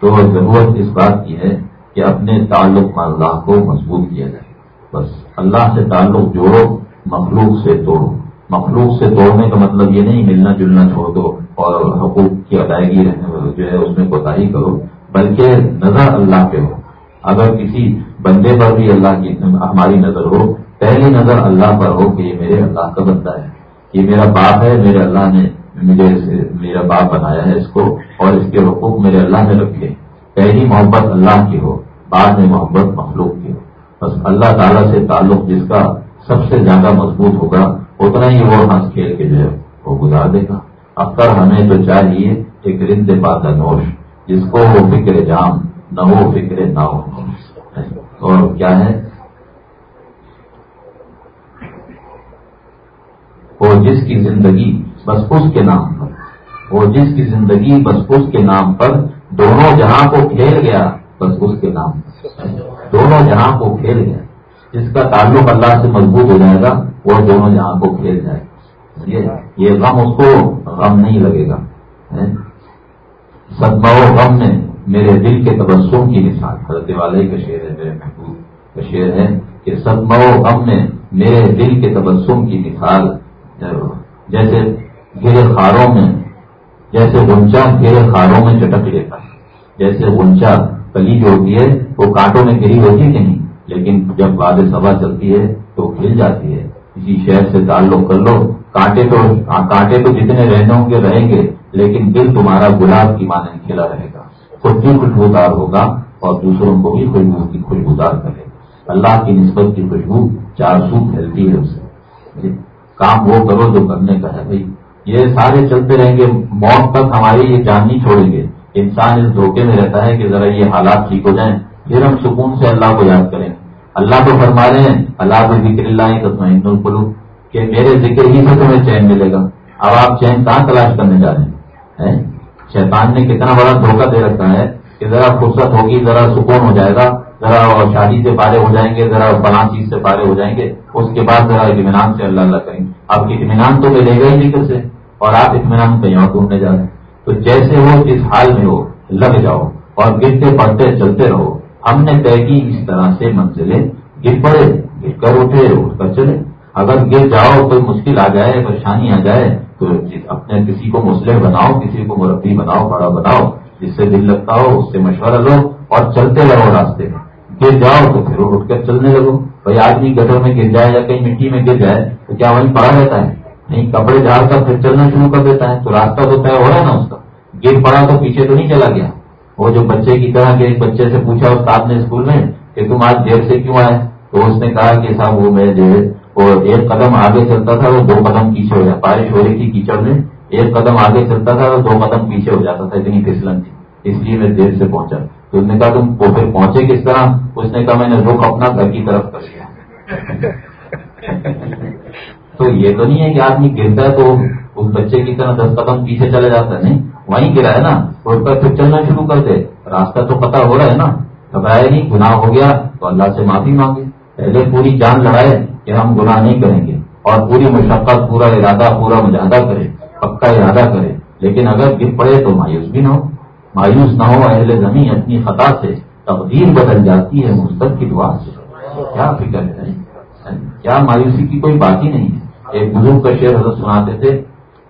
تو ضرورت اس بات کی ہے کہ اپنے تعلق اللہ کو مضبوط کیا جائے۔ بس اللہ سے تعلق جوڑو، مخلوق سے توڑو۔ مخلوق سے توڑنے کا مطلب یہ نہیں ملنا جلنا چھوڑ دو اور حقوق کی ادائیگی جو ہے اس میں کوتا کرو، بلکہ نظر اللہ پہ ہو۔ اگر کسی بندے پر بھی اللہ کی ہماری نظر ہو، پہلی نظر اللہ پر ہو کہ یہ میرے اللہ کا بندہ ہے۔ یہ میرا باپ ہے، میرے اللہ نے مجھے میرا باپ بنایا ہے اس کو، اور اس کے حقوق میرے اللہ نے رکھے پہلی محبت اللہ کی ہو، بعد میں محبت مخلوق کی ہو۔ بس اللہ تعالیٰ سے تعلق جس کا سب سے زیادہ مضبوط ہوگا اتنا ہی وہ ہنس کھیل کے جو ہے وہ گزار دے گا۔ اب تک ہمیں تو چاہیے ایک رند بات نوش، جس کو وہ فکر جام نہ ہو فکر نہ ہو۔ اور کیا ہے؟ وہ جس کی زندگی بس اس کے نام پر، وہ جس کی زندگی بس اس کے نام پر، دونوں جہاں کو کھیل گیا بس اس کے نام پر۔ دونوں جہاں کو کھیل گیا۔ جس کا تعلق اللہ سے مضبوط ہو جائے گا، وہ دونوں جہاں کو کھیل جائے۔ گا یہ غم اس کو غم نہیں لگے گا۔ سدما غم میں میرے دل کے تبسم کی مثال۔ حضرت والے کا شعر ہے، میرے محبوب کا شعر ہے کہ صدمہ و غم میں میرے دل کے تبسم کی مثال۔ جیسے گرے خاروں میں جیسے گنچا گرے خاروں میں چٹک لیتا ہے۔ جیسے گنچا کلی جو ہوتی ہے، وہ کانٹوں میں گری ہوتی ہے کہ نہیں؟ لیکن جب باد سبا چلتی ہے تو کھل جاتی ہے۔ کسی شہر سے تعلق کر لو۔ کانٹے تو ہاں، کانٹے تو جتنے رہنے ہوں گے رہیں گے، لیکن دل تمہارا گلاب کی مانند کھلا رہے گا۔ خود بھی خوشبودار ہوگا اور دوسروں کو بھی خوشبو کی خوشبودار کرے گا۔ اللہ کی نسبت کی خوشبو چار سو پھیلتی ہے اسے۔ کام وہ کرو جو کرنے کا ہے۔ بھائی، یہ سارے چلتے رہیں گے۔ موت تک ہماری یہ جان نہیں چھوڑیں گے۔ انسان اس دھوکے میں رہتا ہے کہ ذرا یہ حالات ٹھیک ہو جائیں۔ پھر ہم سکون سے اللہ کو یاد کریں۔ اللہ کو فرما رہے ہیں، اللہ کو ذکر اللہ تسمین القلو کہ میرے ذکر ہی سے تمہیں چین ملے گا۔ اب آپ چین کہاں تلاش کرنے جا رہے ہیں؟ شیطان نے کتنا بڑا دھوکہ دے رکھا ہے کہ ذرا فرصت ہوگی، ذرا سکون ہو جائے گا، ذرا شادی سے پارے ہو جائیں گے، ذرا فلاں چیز سے پارے ہو جائیں گے۔ اس کے بعد ذرا اطمینان سے اللہ اللہ کریں۔ گے آپ کی اطمینان تو ملے گا ہی ذکر سے، اور آپ اطمینان کہیں اور ڈھونڈنے جا رہے ہیں۔ تو جیسے ہو، جس حال میں ہو، لگ جاؤ اور گرتے پڑتے چلتے رہو۔ ہم نے طے کی اس طرح سے منزلیں گر پڑے، گر کر اٹھے اٹھ کر چلے۔ اگر گر جاؤ، کوئی مشکل آ جائے پریشانی آ جائے، تو اپنے کسی کو مسلح بناؤ، کسی کو مربی بناؤ، بڑا بناؤ، جس سے دل لگتا ہو، اس سے مشورہ لو اور چلتے رہو راستے میں۔ گر جاؤ تو پھر اٹھ کر چلنے لگو۔ بھائی آدمی گٹر میں گر جائے یا کہیں مٹی میں گر جائے، تو کیا وہیں پڑا رہتا ہے؟ نہیں، کپڑے جھاڑ کر پھر چلنا شروع کر دیتا ہے، تو راستہ تو طے ہو رہا ہے نا اس کا۔ گر پڑا تو پیچھے تو نہیں چلا گیا۔ وہ جو بچے کی طرح کے ایک بچے سے پوچھا، استاد نے اسکول میں کہ تم آج دیر سے کیوں آئے؟ تو اس نے کہا کہ صاحب، وہ میں جو ہے وہ ایک قدم آگے چلتا تھا وہ دو قدم پیچھے ہو جاتا بارش ہو رہی تھی کیچڑ میں، ایک قدم آگے چلتا تھا وہ دو قدم پیچھے ہو جاتا تھا۔ اتنی پھسلن تھی۔ اس لیے میں دیر سے پہنچا۔ تو اس نے کہا، تم وہ پھر پہنچے کس طرح؟ اس نے کہا، میں نے رخ اپنا گھر کی طرف کر لیا۔ <laughs> تو یہ تو نہیں ہے کہ آدمی گرتا ہے تو اس بچے کی طرح دس قدم پیچھے چلے جاتا ہے، نہیں۔ وہیں گرا ہے نا اس پر پھر چلنا شروع کر دے۔ راستہ تو پتا ہو رہا ہے نا گھبرائے نہیں، گناہ ہو گیا تو اللہ سے معافی مانگے۔ پہلے پوری جان لڑائے کہ ہم گناہ نہیں کریں گے، اور پوری مشقت، پورا ارادہ، پورا مجاہدہ کرے، پکا ارادہ کرے۔ لیکن اگر گر پڑے تو مایوس بھی نہ ہو۔ مایوس نہ ہو، اہل زمین اپنی خطا سے تقدیر بدل جاتی ہے مستق کی دعا سے۔ کیا فکر ہے؟ کیا مایوسی کی کوئی بات ہی نہیں ہے۔ ایک بزرگ کا شعر حضرت سناتے تھے،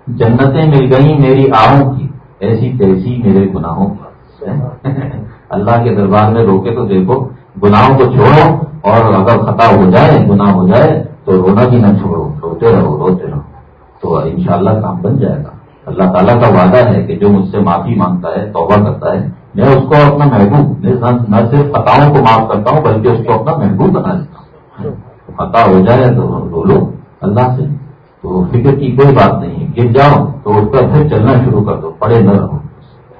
جنتیں مل گئی میری آہوں کی ایسی تیسی میرے گناہوں کی اللہ کے دربار میں روکے تو دیکھو، گناہوں کو چھوڑو اور اگر خطا ہو جائے، گناہ ہو جائے تو رونا بھی نہ چھوڑو، روتے رہو روتے رہو۔ تو انشاءاللہ کام بن جائے گا۔ اللہ تعالیٰ کا وعدہ ہے کہ جو مجھ سے معافی مانگتا ہے، توبہ کرتا ہے، میں اس کو اپنا محبوب نہ صرف خطاؤں کو معاف کرتا ہوں، بلکہ اس کو اپنا محبوب بنا دیتا ہوں۔ خطا ہو جائے تو رو لو۔ اللہ سے تو فکر کی کوئی بات نہیں گر جاؤ تو اس کا پھر چلنا شروع کر دو، پڑے نہ رہو۔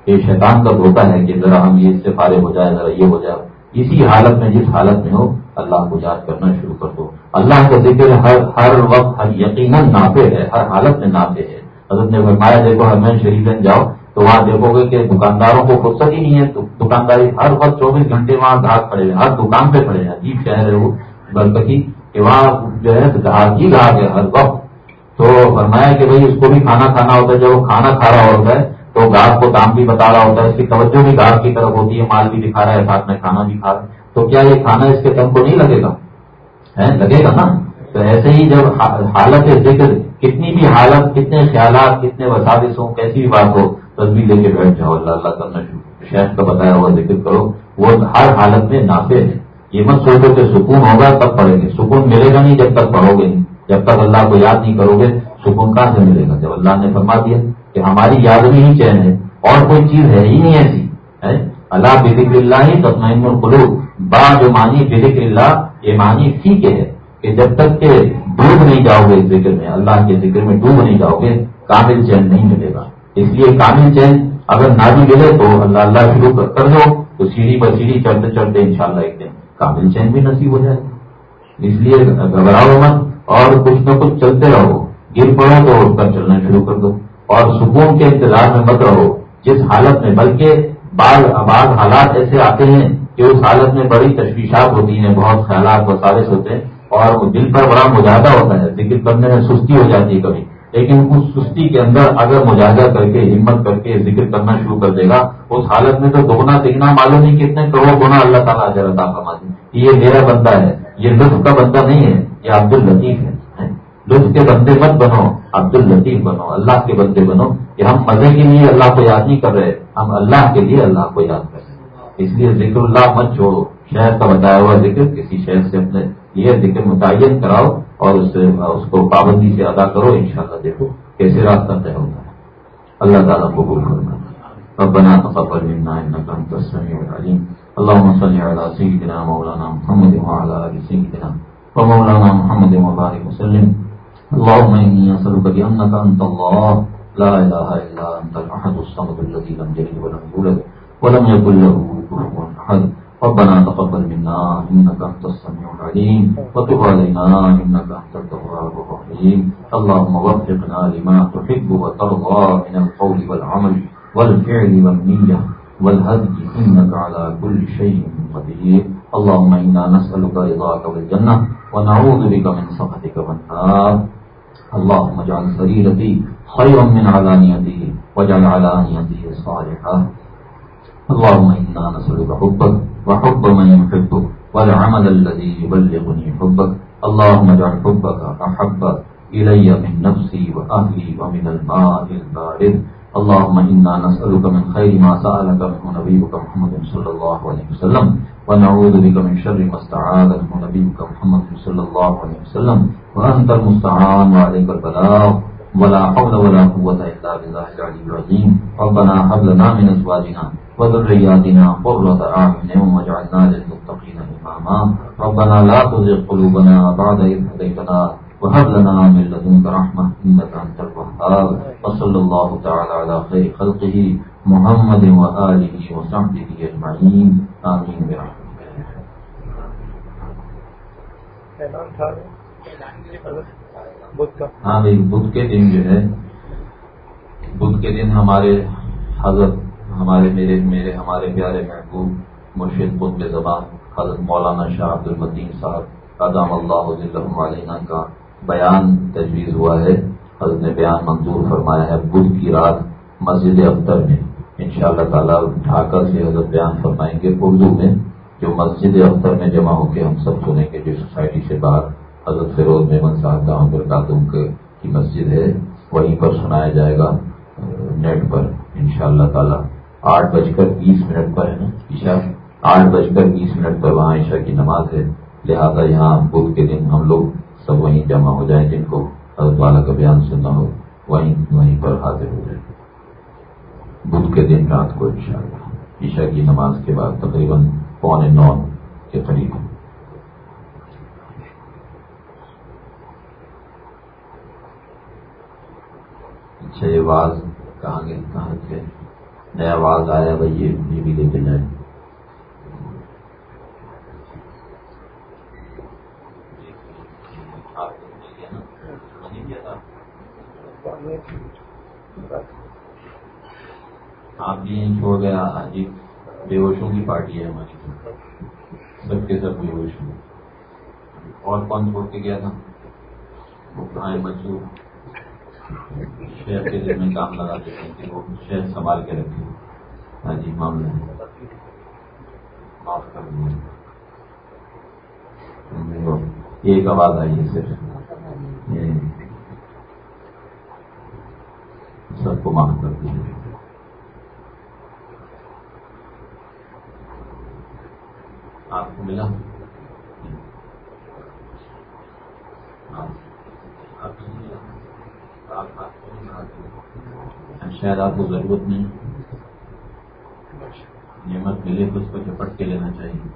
یہ شیطان کا دھوکہ ہے کہ ذرا ہم یہ اس سے فارغ ہو جائے، ذرا یہ ہو جائے۔ اسی حالت میں، جس حالت میں ہو، اللہ کو یاد کرنا شروع کر دو۔ اللہ کا ذکر ہر ہر وقت، ہر یقیناً نافے ہے، ہر حالت میں نافے ہے۔ حضرت نے فرمایا، دیکھو ہرمین شریف جاؤ، تو وہاں دیکھو گے کہ دکانداروں کو فرصت ہی نہیں ہے۔ دکانداری ہر وقت چوبیس گھنٹے وہاں گھاٹ پڑے ہیں، ہر دکان پہ پڑے ہیں۔ عجیب شہر ہے وہ برکتی کہ وہاں جو ہے گاہک ہی گاہک ہے ہر وقت۔ تو فرمایا کہ بھائی اس کو بھی کھانا کھانا ہوتا ہے، جب وہ کھانا کھا رہا ہوتا ہے تو گاہک کو دام بھی بتا رہا ہوتا ہے۔ اس کی توجہ بھی گاہک کی طرف ہوتی ہے، مال بھی دکھا رہا ہے، ساتھ میں کھانا بھی کھا رہا ہے۔ تو کیا یہ کھانا اس کے تن کو نہیں لگے گا؟ لگے گا نا؟ تو ایسے ہی جب حالت ذکر، کتنی بھی حالت، کتنے خیالات، کتنے وسادس ہوں کیسی بھی بات ہو تصویر لے کے بیٹھ جاؤ۔ اللہ اللہ کرنا شہر کا بتایا ہوا ذکر کرو۔ وہ ہر حالت میں نافے ہے۔ یہ مت سوچو کہ سکون ہوگا تب پڑھیں گے۔ سکون ملے گا نہیں جب تک پڑھو گے نہیں۔ جب تک اللہ کو یاد نہیں کرو گے، سکون کہاں سے ملے گا؟ جب اللہ نے فرما دیا کہ ہماری یاد میں ہی چین ہے، اور کوئی چیز ہے ہی نہیں ایسی۔ ہے؟ اللہ بکر اللہ ہی تسمین القلوب۔ با جو مانی بکر اللہ یہ مانی ٹھیک ہے کہ جب تک کہ ڈوب نہیں جاؤ گے اس ذکر میں، اللہ کے ذکر میں ڈوب نہیں جاؤ گے کامل چین نہیں ملے گا۔ اس لیے کامل چین اگر نہ بھی ملے تو اللہ اللہ شروع کر دو، تو سیڑھی پر سیڑھی چڑھتے چڑھتے ان شاء اللہ ایک دن کامل چین بھی نصیب ہو جائے۔ اس لیے گھبراؤ مت۔ اور کچھ نہ کچھ چلتے رہو۔ گر پڑو تو اٹھ کر چلنا شروع کر دو۔ اور سکون کے انتظار میں مت رہو۔ جس حالت میں، بلکہ بعض بعض حالات ایسے آتے ہیں کہ اس حالت میں بڑی تشویشات ہوتی ہیں، بہت خیالات وسالس ہوتے ہیں اور دل پر بڑا مجاہدہ ہوتا ہے۔ ذکر کرنے میں سستی ہو جاتی ہے کبھی۔ لیکن اس سستی کے اندر اگر مجاہدہ کر کے، ہمت کر کے ذکر کرنا شروع کر دے گا، اس حالت میں تو دگنا تگنا معلوم نہیں کتنے کروڑ گنا اللہ تعالیٰ عطا فرما یہ میرا بندہ ہے، یہ لطف کا بندہ نہیں ہے۔ یہ عبد الطیف ہے لطف کے بندے مت بنو عبد الطیف بنو اللہ کے بندے بنو کہ ہم مزے کے لیے اللہ کو یاد نہیں کر رہے، ہم اللہ کے لیے اللہ کو یاد کر رہے اس لیے ذکر اللہ مت چھوڑو۔ شہر کا بتایا ہوا ذکر، کسی شہر سے اپنے یہ ذکر متعین کراؤ اور اس اس کو پابندی سے ادا کرو، انشاءاللہ دیکھو کیسے راستہ طے ہوتا ہے۔ اللہ تعالیٰ کو بول کرنا ربنا تقبل منا انك انت السميع العليم اللهم صل على سيدنا مولانا محمد وعلى ال سيدنا ومولانا محمد وبارك وسلم اللهم اني اسالك بانك انت الله لا اله الا انت الاحد الصمد الذي لم يلد ولم يولد ولم يكن له كفوا احد، ربنا تقبل منا انك انت السميع العليم وتب علينا انك انت التواب الرحيم اللهم وفقنا لما تحب وترضى من القول والعمل والفعل والنية والهدي انك على كل شيء قدير اللهم انا نسالك رضاك والجنه ونعوذ بك من سخطك والنار. اللهم اجعل سريرتي خيرا من علانيتي واجعل علانيتي صالحا. اللهم انا نسالك حبك وحب من يحبك والعمل الذي يبلغني حبك. اللهم اجعل حبك أحب إلي من نفسي وأهلي ومن الماء البارد. اللهم إنا نسألك من خير ما سألك منه نبيك محمد صلى الله عليه وسلم، ونعوذ بك من شر ما استعاذ منه نبيك محمد صلى الله عليه وسلم. وأنت المستعان وعليك البلاغ. ولا حول ولا قوة إلا بالله العلي العظيم. ربنا هب لنا من أزواجنا وذرياتنا قرة أعين واجعلنا للمتقين إماما. ربنا لا تزغ قلوبنا بعد إذ هديتنا وهب لنا من لدنك رحمة إنك أنت الوهاب. وصلى الله تعالى على خير خلقه محمد وآله وصحبه أجمعين. آمين برحمتك. ہاں بدھ کے دن جو ہے بدھ کے دن ہمارے حضرت ہمارے میرے میرے ہمارے پیارے محبوب مرشد قطب زبان حضرت مولانا شاہ عبد المدین صاحب قدام اللہ علیہ کا بیان تجویز ہوا ہے۔ حضرت نے بیان منظور فرمایا ہے۔ بدھ کی رات مسجد اختر میں ان شاء اللہ تعالیٰ ڈھاکہ سے حضرت بیان فرمائیں گے اردو میں۔ جو مسجد اختر میں جمع ہو کے ہم سب سنیں گے، جو سوسائٹی سے باہر حضرت فیروز محمد صاحب کا برکاتم کی مسجد ہے، وہیں پر سنایا جائے گا، نیٹ پر ان شاء اللہ تعالیٰ۔ آٹھ بج کر بیس منٹ پر ہے نا عشا آٹھ بج کر بیس منٹ پر وہاں عشا کی نماز ہے۔ لہٰذا یہاں بدھ کے دن ہم لوگ سب وہیں جمع ہو جائیں جن کو حضرت والا کا بیان سننا ہو، وہیں وہیں پر حاضر ہو جائے۔ بدھ کے دن رات کو انشاءاللہ۔ عشا کی نماز کے بعد تقریباً پونے نو کے قریب۔ اچھا یہ آواز کہاں گئے کہاں گئے نیا آواز آیا بھائی، یہ بھی لے کے جائے آپ بھی یہیں چھوڑ گیا جی بے ہوشوں کی پارٹی ہے ہماری۔ سب کے سب بے ہوش ہیں۔ اور کون چھوڑ کے گیا تھا؟ وہ کہاں شہر کے دل میں کام لگا دیتے ہیں کہ وہ شہر سنبھال کے رکھے ہاں جی معاملہ معاف کر دیا ایک آواز آئی ہے، صرف۔ سب کو معاف کر دیا ہاں۔ آپ کو ملا؟ آپ شاید آپ کو ضرورت نہیں۔ نعمت ملے تو اس کو چپٹ کے لینا چاہیے۔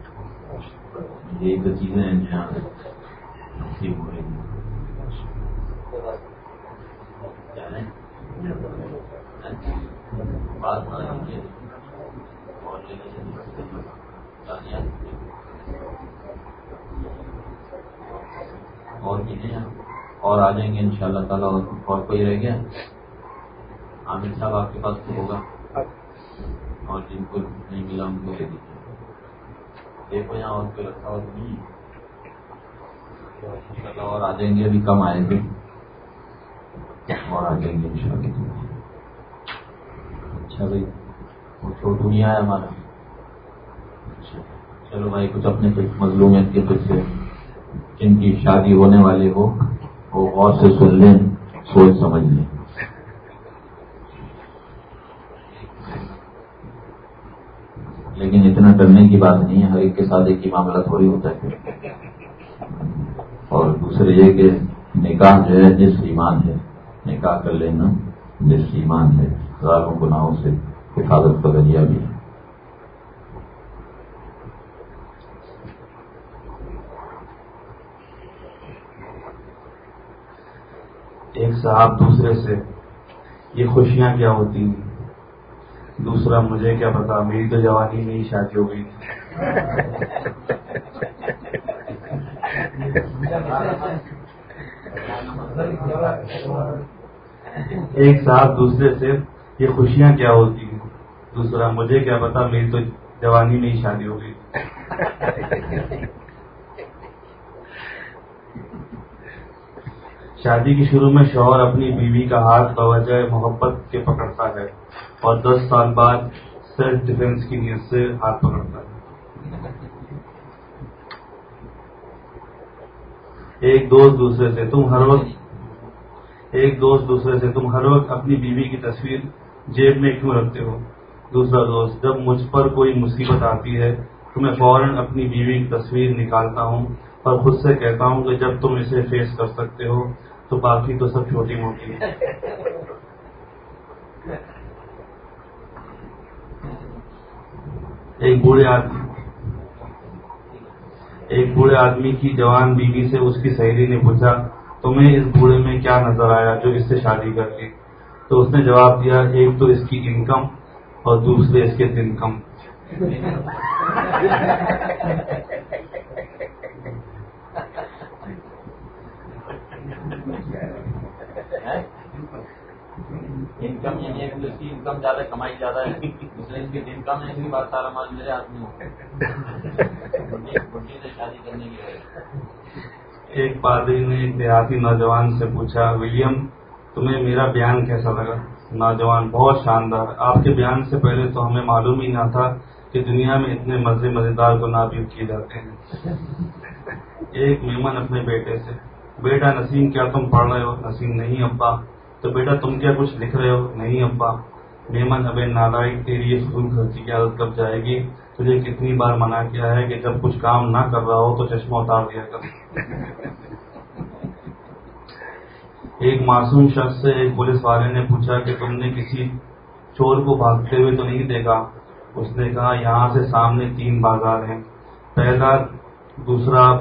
یہ تو چیزیں ہیں جہاں نصیب ہو رہی۔ ہیں بات اور چیزیں اور آ جائیں گے ان شاء اللہ تعالیٰ اور کوئی رہ گیا؟ عامر صاحب آپ کے پاس تو ہوگا۔ اور جن کو نہیں ملا ان کو دے دیجیے دیکھو یہاں اور کوئی رکھا ہوا تو نہیں۔ اور آ جائیں گے، ابھی کم آئے تھے اور آگے ان شاء اللہ اچھا بھائی، وہ چھوٹو نہیں آیا ہمارا۔ اچھا چلو بھائی، کچھ اپنے کچھ مظلومیت کے کچھ جن کی شادی ہونے والی ہو، وہ غور سے سن لیں، سوچ سمجھ لیں۔ لیکن اتنا کرنے کی بات نہیں ہے، ہر ایک کے ساتھ ایک ہی معاملہ تھوڑی ہوتا ہے۔ اور دوسرے یہ کہ نکاح جو ہے، جس ایمان ہے نکاح کر لینا جس ایمان ہے ہزاروں گناہوں سے حفاظت کا ذریعہ بھی ہے ایک صاحب دوسرے سے یہ خوشیاں کیا ہوتی ہیں دوسرا مجھے کیا پتا میری تو جوانی میں ہی شادی ہو گئی ایک صاحب دوسرے سے یہ خوشیاں کیا ہوتی ہیں؟ دوسرا، مجھے کیا پتا، میری تو جوانی میں ہی شادی ہو گئی۔ شادی کے شروع میں شوہر اپنی بیوی کا ہاتھ بوجہ محبت کے پکڑتا ہے اور دس سال بعد سیلف ڈیفینس کی نیت سے ہاتھ پکڑتا ہے۔ ایک دوست دوسرے سے، تم ہر وقت ایک دوست دوسرے سے، تم ہر وقت اپنی بیوی کی تصویر جیب میں کیوں رکھتے ہو؟ دوسرا دوست، جب مجھ پر کوئی مصیبت آتی ہے، تو میں فوراً اپنی بیوی کی تصویر نکالتا ہوں اور خود سے کہتا ہوں کہ جب تم اسے فیس کر سکتے ہو، تو باقی تو سب چھوٹی موٹی ہے ایک بوڑھے آدمی، ایک بوڑھے آدمی کی جوان بیوی سے اس کی سہیلی نے پوچھا تمہیں اس بوڑھے میں کیا نظر آیا جو اس سے شادی کر لی تو اس نے جواب دیا ایک تو اس کی انکم اور دوسرے اس کے دن کم انکم یعنی ہے اس کی انکم زیادہ کمائی زیادہ ہے۔ لیے اس کی انکم ہے اس کی بات سارا مال میرے ہاتھ میں <laughs> سے شادی کرنے کی ایک پادری نے ایک دیہاتی نوجوان سے پوچھا، ولیم، تمہیں میرا بیان کیسا لگا؟ نوجوان، بہت شاندار۔ آپ کے بیان سے پہلے تو ہمیں معلوم ہی نہ تھا کہ دنیا میں اتنے مزے مزیدار گناہ بھی کیے جاتے ہیں۔ <laughs> ایک میمن اپنے بیٹے سے، بیٹا نسیم، کیا تم پڑھ رہے ہو؟ نسیم نہیں، ابا۔ تو بیٹا، تم کیا کچھ لکھ رہے ہو؟ نہیں، ابا۔ میمن، ابے نالائک تیری یہ فضول خرچی کی عادت کب جائے گی؟ تجھے کتنی بار منع کیا ہے کہ جب کچھ کام نہ کر رہا ہو تو چشمہ اتار دیا کر۔ ایک معصوم شخص سے ایک پولیس والے نے پوچھا کہ تم نے کسی چور کو بھاگتے ہوئے تو نہیں دیکھا؟ اس نے کہا، یہاں سے سامنے تین بازار ہیں۔ پہلا دوسرا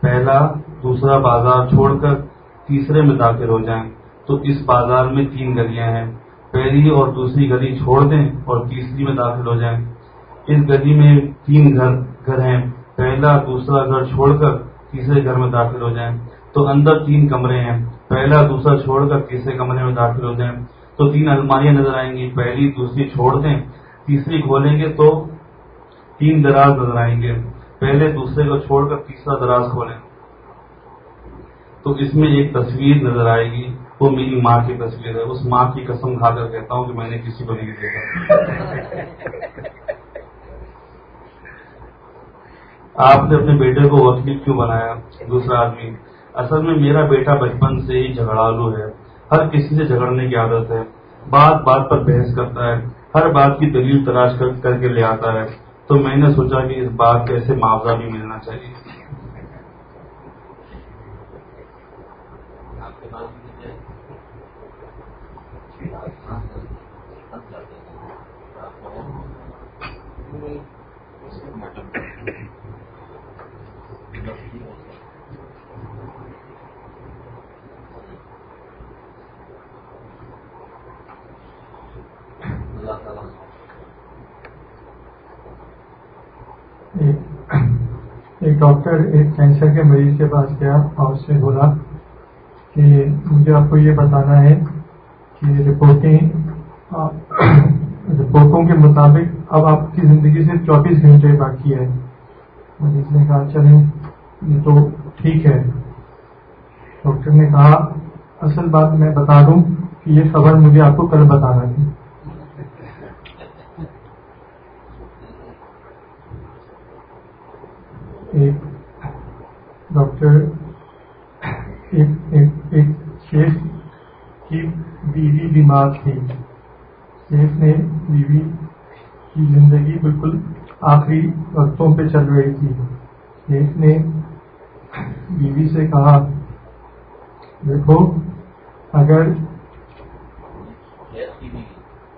پہلا دوسرا بازار چھوڑ کر تیسرے میں داخل ہو جائیں۔ تو اس بازار میں تین گلیاں ہیں۔ پہلی اور دوسری گلی چھوڑ دیں اور تیسری میں داخل ہو جائیں۔ اس گلی میں تین گھر گھر ہیں۔ پہلا، دوسرا گھر چھوڑ کر تیسرے گھر میں داخل ہو جائیں۔ تو اندر تین کمرے ہیں۔ پہلا، دوسرا چھوڑ کر تیسرے کمرے میں داخل ہو جائیں۔ تو تین الماریاں نظر آئیں گی۔ پہلی، دوسری چھوڑ دیں۔ تیسری کھولیں گے تو تین دراز نظر آئیں گے۔ پہلے، دوسرے کو چھوڑ کر تیسرا دراز کھولیں۔ تو اس میں ایک تصویر نظر آئے گی۔ وہ میری ماں کی تصویر ہے۔ اس ماں کی قسم کھا کر کہتا ہوں کہ میں نے کسی کو نہیں دیکھا۔ آپ نے اپنے بیٹے کو وکیل کیوں بنایا؟ دوسرا آدمی، اصل میں میرا بیٹا بچپن سے ہی جھگڑالو ہے۔ ہر کسی سے جھگڑنے کی عادت ہے۔ بات بات پر بحث کرتا ہے۔ ہر بات کی دلیل تلاش کر کے لے آتا ہے۔ تو میں نے سوچا کہ اس بات کا ایسے معاوضہ بھی ملنا چاہیے۔ ایک ڈاکٹر ایک کینسر کے مریض کے پاس گیا، اور اس سے بولا کہ مجھے آپ کو یہ بتانا ہے کہ رپورٹیں رپورٹوں کے مطابق اب آپ کی زندگی سے چوبیس گھنٹے باقی ہے۔ مریض نے کہا، چلیں، یہ تو ٹھیک ہے۔ ڈاکٹر نے کہا، اصل بات میں بتا دوں کہ یہ خبر مجھے آپ کو کل بتانا تھی۔ ایک ڈاکٹر ایک شیخ کی بیوی بیمار تھی۔ شیخ نے بیوی کی زندگی بالکل آخری وقتوں پہ چل رہی تھی۔ شیخ نے بیوی سے کہا دیکھو اگر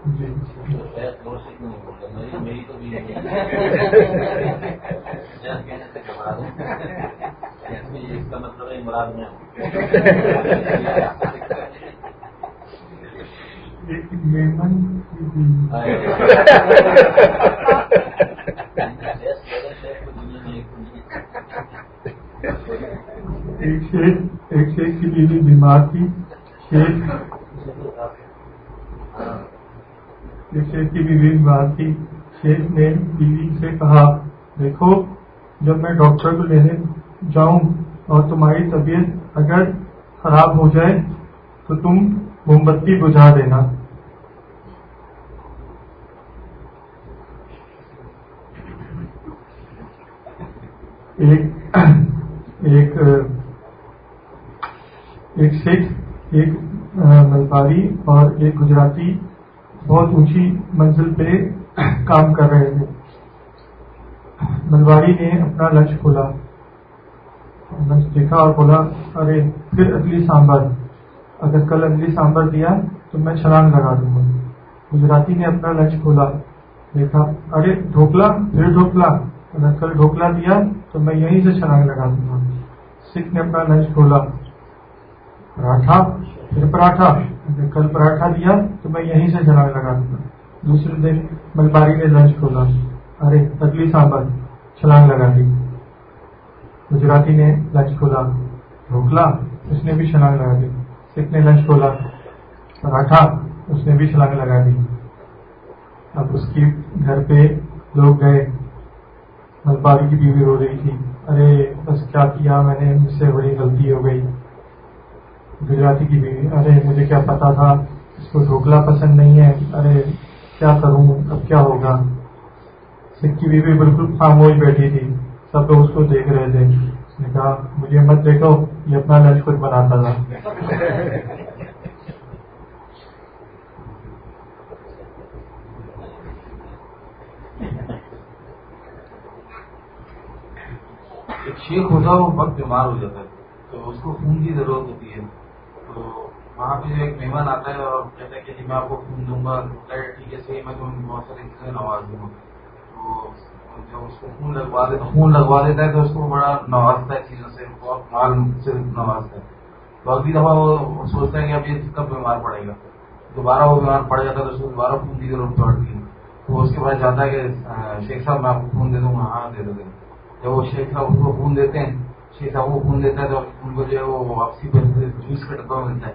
جی۔ <laughs> اس کا مطلب ہے مراد میں ایک شیخ ایک شیخ کی بیوی بیمار تھی شیخ ایک شیخ کی بیوی بیمار تھی شیخ نے بیوی سے کہا، دیکھو جب میں ڈاکٹر کو لینے جاؤں اور تمہاری طبیعت اگر خراب ہو جائے تو تم موم بتی بجھا دینا۔ ایک ایک ایک سکھ، ایک ملباری اور ایک گجراتی بہت اونچی منزل پہ کام کر رہے تھے ملواری نے اپنا لنچ کھولا۔ لنچ دیکھا اور بولا، ارے، پھر اگلی سامبر اگر کل اگلی سامبر دیا تو میں چھلانگ لگا دوں گا۔ گجراتی نے اپنا لنچ کھولا۔ دیکھا، ارے، ڈھوکلا، پھر ڈھوکلا۔ اگر کل ڈھوکلا دیا تو میں یہیں سے چھلانگ لگا دوں گا۔ سکھ نے اپنا لنچ کھولا۔ پراٹھا، پھر پراٹھا۔ اگر کل پراٹھا دیا تو میں یہیں سے چھلانگ لگا دوں گا۔ دوسرے دن ملباری نے لنچ کھولا۔ ارے، اگلی سانبر۔ چھلانگ لگا دی۔ گجراتی نے لنچ کھولا ڈھوکلا اس نے بھی چھلانگ لگا دی۔ سکھ نے لنچ کھولا، پراٹھا، اس نے بھی چھلانگ لگا دی۔ اب اس کی گھر پہ لوگ گئے۔ ملباری کی بیوی رو رہی تھی۔ ارے، بس کیا کیا؟ میں نے مجھ سے بڑی غلطی ہو گئی۔ گجراتی کی بیوی، ارے، مجھے کیا پتا تھا؟ اس کو ڈھوکلا پسند نہیں ہے۔ ارے، کیا کروں؟ اب کیا ہوگا؟ سکھ کی بیوی بالکل خاموش بیٹھی تھی۔ سب لوگ اس کو دیکھ رہے تھے۔ اس نے کہا، مجھے مت دیکھو، یہ اپنا لنچ خود بناتا تھا۔ ایک شیخ ہوتا، وہ وقت بیمار ہو جاتا ہے۔ تو اس کو خون کی ضرورت ہوتی ہے۔ تو وہاں پہ جو ایک مہمان آتا ہے اور کہتا ہے کہ جی میں آپ کو خون دوں گا۔ ٹھیک ہے، صحیح میں تمہیں بہت ساری چیزیں نواز دوں گا۔ تو اس کو خون لگوا دیتا خون لگوا دیتا ہے تو اس کو بڑا نوازتا ہے، چیزوں سے مال سے نوازتا ہے۔ تو اگلی دفعہ وہ سوچتا ہے کہ اب یہ کب بیمار پڑے گا۔ دوبارہ وہ بیمار پڑ جاتا ہے تو اس کو دوبارہ خون کی ضرورت پڑتی ہے۔ تو اس کے بعد چاہتا ہے کہ شیخ صاحب، میں آپ کو خون دے دوں گا ہاں دے دو۔ جب وہ شیخ صاحب اس کو خون دیتے ہیں، شیخ صاحب کو خون دیتا ہے تو ان کو جو ہے وہ واپسی پر جوس کا ڈبہ ملتا ہے۔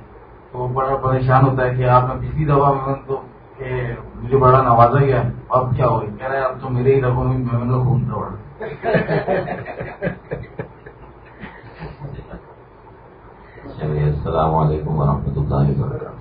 تو وہ بڑا پریشان ہوتا ہے کہ آپ نے پچھلی دفعہ میں تو کہ مجھے بڑا نوازا گیا اب کیا ہوئی کہہ رہے اب تو میرے ہی لگوں میں میں لوگ گھوم دوڑ چلیے، السلام علیکم ورحمۃ اللہ وبرکاتہ